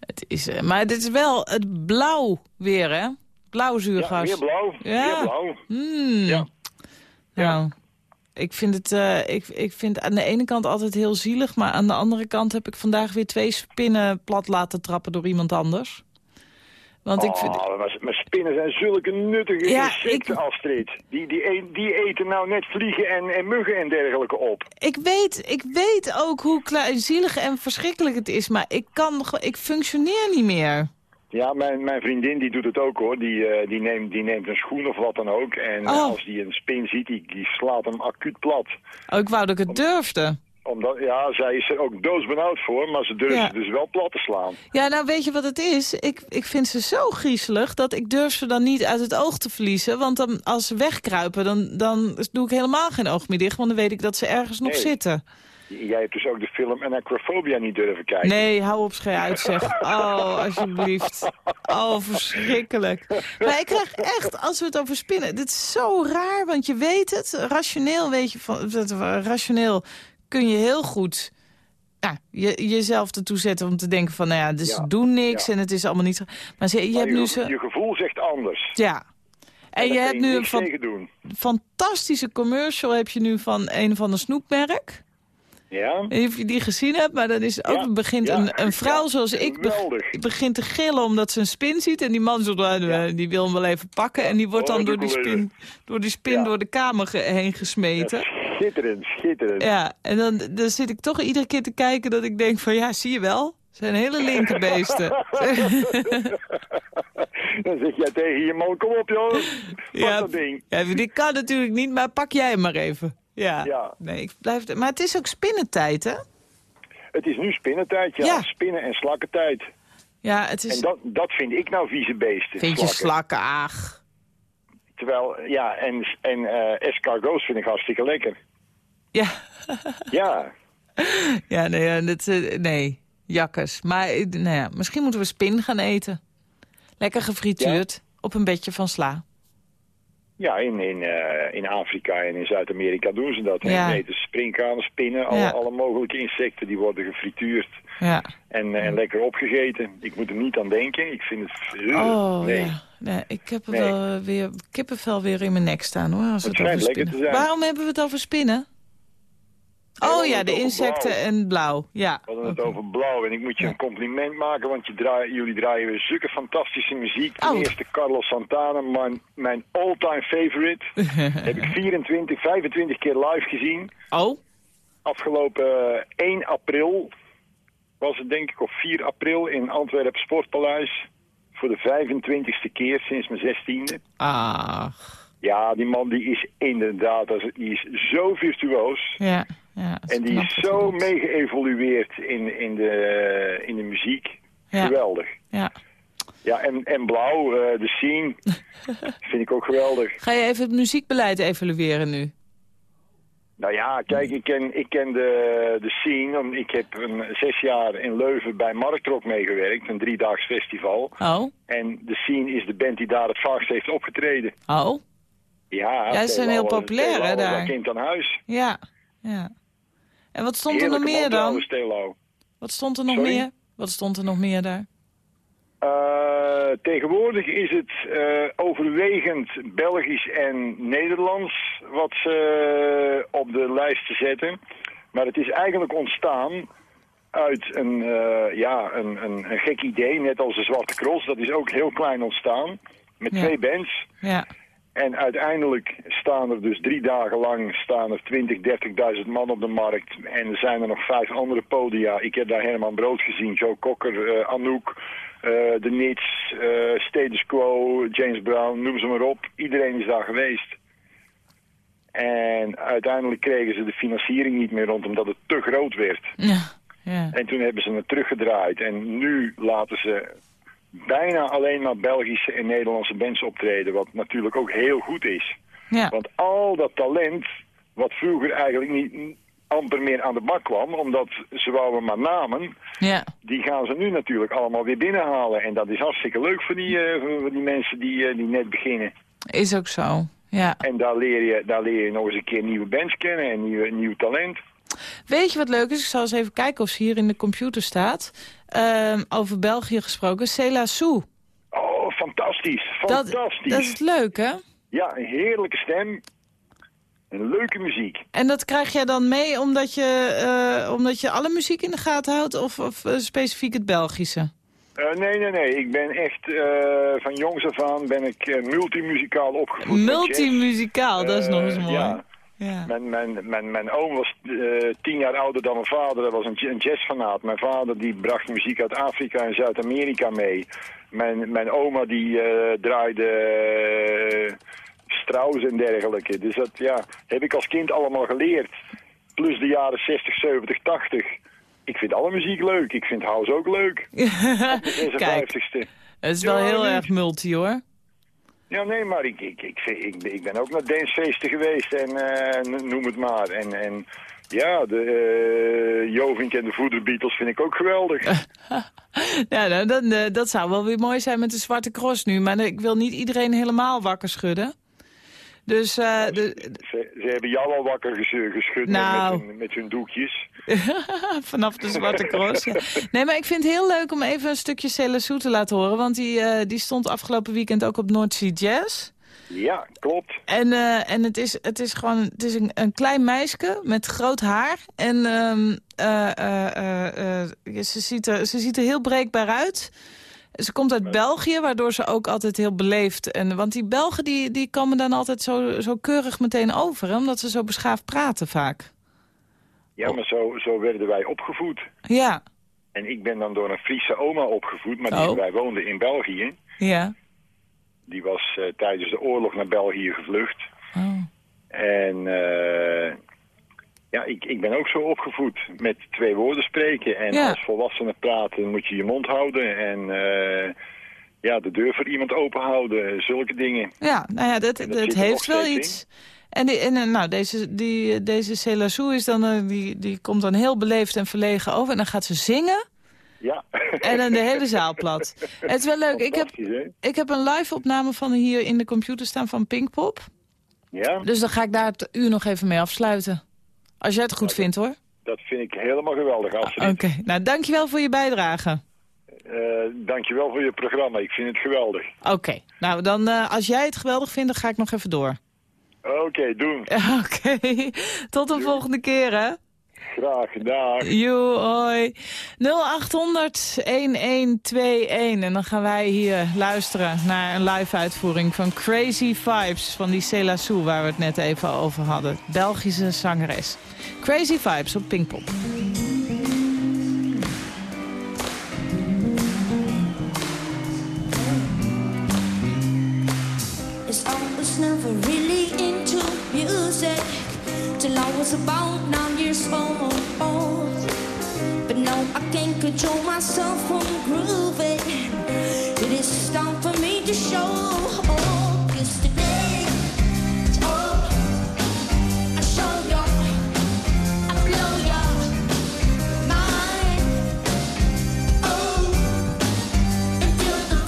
[SPEAKER 2] Het is, eh, maar dit is wel het blauw weer, hè? Blauwzuurgas.
[SPEAKER 9] Ja, weer blauw.
[SPEAKER 2] Ja.
[SPEAKER 9] Weer blauw.
[SPEAKER 2] Hmm.
[SPEAKER 9] Ja.
[SPEAKER 2] Nou, ik vind het eh, ik, ik vind aan de ene kant altijd heel zielig... maar aan de andere kant heb ik vandaag weer twee spinnen plat laten trappen door iemand anders. Want ik vind...
[SPEAKER 9] Oh, maar, maar spinnen zijn zulke nuttige
[SPEAKER 2] Ja,
[SPEAKER 9] insecten, Astrid. Die, die, e- die eten nou net vliegen en, en muggen en dergelijke op.
[SPEAKER 2] Ik weet, ik weet ook hoe klein, zielig en verschrikkelijk het is... maar ik, kan, ik functioneer niet meer.
[SPEAKER 9] Ja, mijn, mijn vriendin die doet het ook hoor. Die, eh, die, neemt, die neemt een schoen of wat dan ook. En
[SPEAKER 2] Oh.
[SPEAKER 9] als die een spin ziet, die, die slaat hem acuut plat.
[SPEAKER 2] Oh, ik wou dat ik het durfde.
[SPEAKER 9] Omdat, ja, zij is er ook doodsbenauwd voor, maar ze durft
[SPEAKER 2] Ja.
[SPEAKER 9] ze dus wel plat te slaan.
[SPEAKER 2] Ja, nou weet je wat het is? Ik, ik vind ze zo griezelig dat ik durf ze dan niet uit het oog te verliezen. Want dan, als ze wegkruipen, dan, dan doe ik helemaal geen oog meer dicht. Want dan weet ik dat ze ergens nog
[SPEAKER 9] Nee.
[SPEAKER 2] zitten.
[SPEAKER 9] Jij hebt dus ook de film Anacrophobia niet durven kijken.
[SPEAKER 2] Nee, hou op schei uit zeg. Oh, alsjeblieft. Oh, verschrikkelijk. Maar ik krijg echt, als we het over spinnen... Dit is zo raar, want je weet het. Rationeel weet je van... Rationeel kun je heel goed... Ja, je, jezelf ertoe zetten om te denken van... nou ja, dus
[SPEAKER 9] Ja,
[SPEAKER 2] ze doen niks
[SPEAKER 9] ja.
[SPEAKER 2] en het is allemaal niet... Maar ze, je
[SPEAKER 9] Maar
[SPEAKER 2] hebt
[SPEAKER 9] je,
[SPEAKER 2] nu zo...
[SPEAKER 9] je gevoel zegt anders.
[SPEAKER 2] Ja. En je hebt nu een
[SPEAKER 9] doen.
[SPEAKER 2] fantastische commercial heb je nu van een van de snoepmerk.
[SPEAKER 9] Ja?
[SPEAKER 2] Of je die gezien hebt, maar dan is ook
[SPEAKER 9] Ja,
[SPEAKER 2] begint
[SPEAKER 9] ja,
[SPEAKER 2] een, een vrouw
[SPEAKER 9] ja,
[SPEAKER 2] zoals ik begint te gillen omdat ze een spin ziet. En die man zo, eh, die wil hem wel even pakken. En die wordt
[SPEAKER 9] Oh,
[SPEAKER 2] dan door die spin, door, die spin door de kamer heen gesmeten.
[SPEAKER 9] Schitterend, schitterend.
[SPEAKER 2] Ja, en dan, dan zit ik toch iedere keer te kijken dat ik denk van ja, zie je wel. Het zijn hele linker beesten. [LAUGHS]
[SPEAKER 9] Dan zeg jij tegen je man, kom op joh, pak
[SPEAKER 2] ja,
[SPEAKER 9] dat ding.
[SPEAKER 2] ja, die kan natuurlijk niet, maar pak jij hem maar even. Ja,
[SPEAKER 9] Ja.
[SPEAKER 2] Nee, ik blijf, maar het is ook spinnentijd, hè?
[SPEAKER 9] Het is nu spinnentijd, ja.
[SPEAKER 2] Ja.
[SPEAKER 9] Spinnen- en slakkentijd.
[SPEAKER 2] Ja, het is...
[SPEAKER 9] En dat, dat vind ik nou vieze beesten.
[SPEAKER 2] Vind je
[SPEAKER 9] slakken.
[SPEAKER 2] slakken, ach.
[SPEAKER 9] Terwijl, ja, en, en eh escargots vind ik hartstikke lekker.
[SPEAKER 2] Ja, [LAUGHS]
[SPEAKER 9] Ja,
[SPEAKER 2] ja nee, ja, dat, eh, nee, jakkes. Maar eh, nou ja, misschien moeten we spin gaan eten. Lekker gefrituurd, op een bedje van sla.
[SPEAKER 9] ja in, in, eh, in Afrika en in Zuid-Amerika doen ze dat.
[SPEAKER 2] Ja.
[SPEAKER 9] En eten springkanen, spinnen, alle,
[SPEAKER 2] Ja.
[SPEAKER 9] alle mogelijke insecten die worden gefrituurd
[SPEAKER 2] Ja.
[SPEAKER 9] en, en lekker opgegeten. Ik moet er niet aan denken, ik vind het... uh,
[SPEAKER 2] Oh,
[SPEAKER 9] nee.
[SPEAKER 2] ja. Nee, ik heb er
[SPEAKER 9] Nee.
[SPEAKER 2] wel eh, weer kippenvel weer in mijn nek staan, hoor. Als
[SPEAKER 9] Het
[SPEAKER 2] het, over
[SPEAKER 9] schijnt lekker
[SPEAKER 2] spinnen.
[SPEAKER 9] te zijn.
[SPEAKER 2] Waarom hebben we het over spinnen? Oh ja,
[SPEAKER 9] het
[SPEAKER 2] de insecten
[SPEAKER 9] blauw.
[SPEAKER 2] en blauw. Ja.
[SPEAKER 9] We hadden het over blauw en ik moet je
[SPEAKER 2] Ja.
[SPEAKER 9] een compliment maken, want je draai, jullie draaien weer zulke fantastische muziek. Ten
[SPEAKER 2] Oh.
[SPEAKER 9] eerste Carlos Santana, mijn, mijn all-time favorite. [LAUGHS] Heb ik 24, 25 keer live gezien.
[SPEAKER 2] Oh,
[SPEAKER 9] afgelopen 1 april was het denk ik, of 4 april in Antwerpen Sportpaleis. Voor de 25ste keer sinds mijn 16e.
[SPEAKER 2] Ach,
[SPEAKER 9] Ja, die man die is inderdaad, die is zo virtuoos.
[SPEAKER 2] ja. ja
[SPEAKER 9] En die is zo
[SPEAKER 2] doet.
[SPEAKER 9] mee geëvolueerd in, in, de, in de muziek.
[SPEAKER 2] Ja.
[SPEAKER 9] Geweldig.
[SPEAKER 2] Ja.
[SPEAKER 9] Ja, en, en Blauw, eh, de scene, [LAUGHS] vind ik ook geweldig.
[SPEAKER 2] Ga je even het muziekbeleid evalueren nu?
[SPEAKER 9] Nou ja, kijk, ik ken, ik ken de, de scene. Ik heb een, zes jaar in Leuven bij Marktrok meegewerkt, een driedaags festival.
[SPEAKER 2] Oh,
[SPEAKER 9] En de scene is de band die daar het vaakst heeft opgetreden.
[SPEAKER 2] oh,
[SPEAKER 9] Ja,
[SPEAKER 2] Ja, ze zijn heel populair, hè, daar.
[SPEAKER 9] een kind aan huis.
[SPEAKER 2] ja. ja. En wat stond er nog meer dan? Wat stond er nog
[SPEAKER 9] Sorry?
[SPEAKER 2] meer? Wat stond er nog meer daar?
[SPEAKER 9] Eh, tegenwoordig is het eh, overwegend Belgisch en Nederlands wat ze op de lijst te zetten. Maar het is eigenlijk ontstaan uit een, eh, ja, een, een, een gek idee, net als de Zwarte Cross. Dat is ook heel klein ontstaan, met
[SPEAKER 2] Ja.
[SPEAKER 9] twee bands.
[SPEAKER 2] Ja,
[SPEAKER 9] En uiteindelijk staan er dus drie dagen lang staan er 20, 30.000 man op de markt. En er zijn er nog vijf andere podia. Ik heb daar Herman Brood gezien, Joe Cocker, eh, Anouk, eh, De Nits, eh, Status Quo, James Brown, noem ze maar op. Iedereen is daar geweest. En uiteindelijk kregen ze de financiering niet meer rond, omdat het te groot werd.
[SPEAKER 2] ja, ja.
[SPEAKER 9] En toen hebben ze het teruggedraaid. En nu laten ze bijna alleen maar Belgische en Nederlandse bands optreden. Wat natuurlijk ook heel goed is.
[SPEAKER 2] ja.
[SPEAKER 9] Want al dat talent, wat vroeger eigenlijk niet amper meer aan de bak kwam, omdat ze wouden maar namen,
[SPEAKER 2] ja.
[SPEAKER 9] die gaan ze nu natuurlijk allemaal weer binnenhalen. En dat is hartstikke leuk voor die, eh, voor die mensen die, eh, die net beginnen.
[SPEAKER 2] Is ook zo. Ja.
[SPEAKER 9] En daar leer, je, daar leer je nog eens een keer nieuwe bands kennen en nieuwe, nieuw talent.
[SPEAKER 2] Weet je wat leuk is? Ik zal eens even kijken of ze hier in de computer staat. Ehm, over België gesproken. Cela Sou.
[SPEAKER 9] Oh, fantastisch.
[SPEAKER 2] Dat,
[SPEAKER 9] Fantastisch.
[SPEAKER 2] dat is leuk, hè?
[SPEAKER 9] Ja, een heerlijke stem. En leuke muziek.
[SPEAKER 2] En dat krijg jij dan mee omdat je, eh, omdat je alle muziek in de gaten houdt... of, of eh, specifiek het Belgische?
[SPEAKER 9] Eh, nee, nee, nee. Ik ben echt van jongs af aan ben ik multimuzikaal opgevoed.
[SPEAKER 2] Multimuzikaal, dat is nog eens mooi.
[SPEAKER 9] Ja.
[SPEAKER 2] Ja.
[SPEAKER 9] Mijn, mijn, mijn, mijn oom was eh, tien jaar ouder dan mijn vader. Dat was een, een jazzfanaat. Mijn vader die bracht muziek uit Afrika en Zuid-Amerika mee. Mijn, mijn oma die eh, draaide eh, Strauss en dergelijke. Dus dat ja, heb ik als kind allemaal geleerd. Plus de jaren 60, 70, 80. Ik vind alle muziek leuk. Ik vind house ook leuk. [LAUGHS] De
[SPEAKER 2] Kijk,
[SPEAKER 9] 56ste.
[SPEAKER 2] het is wel
[SPEAKER 9] Ja,
[SPEAKER 2] heel erg multi, hoor.
[SPEAKER 9] Ja, nee, maar ik, ik, ik, ik, ben ook naar dancefeesten geweest en eh, noem het maar. En, en ja, de eh Jovink en de Voeder Beatles vind ik ook geweldig. [LAUGHS]
[SPEAKER 2] Ja, nou, dan, eh, dat zou wel weer mooi zijn met de Zwarte Cross nu. Maar ik wil niet iedereen helemaal wakker schudden. Dus eh, de,
[SPEAKER 9] Ze, ze hebben jou al wakker ges- geschud met-
[SPEAKER 2] Nou.
[SPEAKER 9] met, hun, met hun doekjes. [LAUGHS]
[SPEAKER 2] vanaf de Zwarte Cross. Nee, maar ik vind het heel leuk om even een stukje Sou te laten horen. Want die, eh, die stond afgelopen weekend ook op North Sea Jazz.
[SPEAKER 9] Ja, klopt.
[SPEAKER 2] En, eh, en het, is, het is gewoon het is een, een klein meisje met groot haar. En ehm, eh, eh, eh, eh, ze, ziet er, ze ziet er heel breekbaar uit. Ze komt uit België, waardoor ze ook altijd heel beleefd... En, want die Belgen die, die komen dan altijd zo, zo keurig meteen over... Hè, omdat ze zo beschaafd praten vaak.
[SPEAKER 9] Ja, maar zo, zo werden wij opgevoed.
[SPEAKER 2] Ja,
[SPEAKER 9] En ik ben dan door een Friese oma opgevoed, maar die,
[SPEAKER 2] Oh.
[SPEAKER 9] wij woonden in België.
[SPEAKER 2] ja.
[SPEAKER 9] Die was eh, tijdens de oorlog naar België gevlucht.
[SPEAKER 2] Oh.
[SPEAKER 9] En eh, ja, ik, ik ben ook zo opgevoed met twee woorden spreken. En
[SPEAKER 2] Ja.
[SPEAKER 9] als volwassenen praten moet je je mond houden. En eh, ja, de deur voor iemand open houden. Zulke dingen.
[SPEAKER 2] Ja, nou ja, dat, dat, heeft wel iets. En, die, en eh, nou, deze, die, deze Cela Sou is dan, eh, die, die komt dan heel beleefd en verlegen over. En dan gaat ze zingen
[SPEAKER 9] Ja.
[SPEAKER 2] en dan de [LAUGHS] hele zaal plat. Het is wel leuk. Ik heb,
[SPEAKER 9] hè?
[SPEAKER 2] ik heb een live opname van hier in de computer staan van Pinkpop.
[SPEAKER 9] Ja,
[SPEAKER 2] Dus dan ga ik daar het uur nog even mee afsluiten. Als jij het goed vindt hoor.
[SPEAKER 9] dat vind ik helemaal geweldig.
[SPEAKER 2] Oké,
[SPEAKER 9] Absoluut.
[SPEAKER 2] nou dankjewel voor je bijdrage.
[SPEAKER 9] Eh, dankjewel voor je programma. Ik vind het geweldig.
[SPEAKER 2] Oké, nou dan eh, als jij het geweldig vindt, dan ga ik nog even door.
[SPEAKER 9] Oké, doen. [LAUGHS]
[SPEAKER 2] Oké, tot de volgende keer hè.
[SPEAKER 9] Graag gedaan.
[SPEAKER 2] Joe, hoi. 0800-1121. En dan gaan wij hier luisteren naar een live uitvoering van Crazy Vibes van die Cela Sou, waar we het net even over hadden. Belgische zangeres. Crazy Vibes op Pinkpop.
[SPEAKER 10] It's always never really into music till I was about nine years old. But now I can't control myself from grooving. It is time for me to show. Today, I show I blow mind. Oh, until the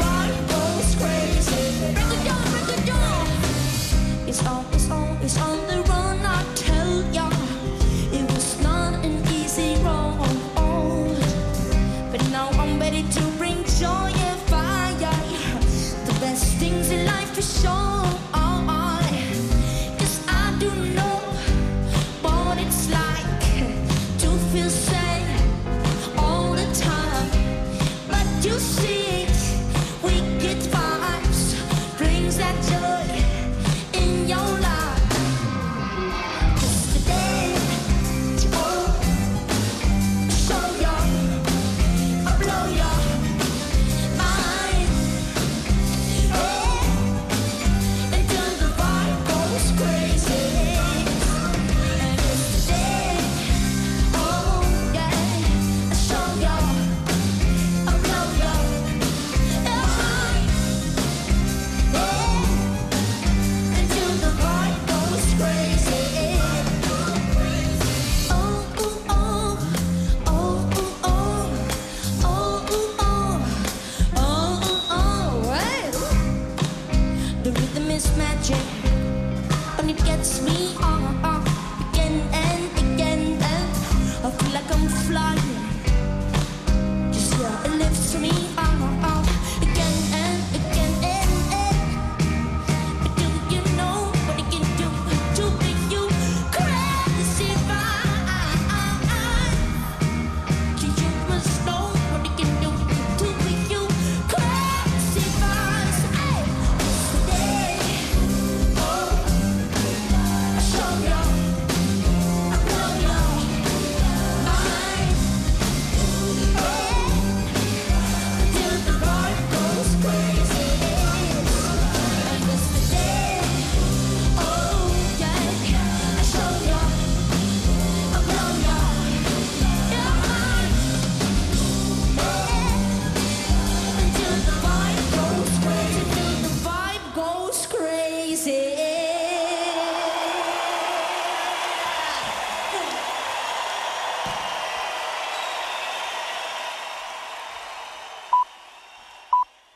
[SPEAKER 10] goes crazy. Break break. It's on, it's on, it's on.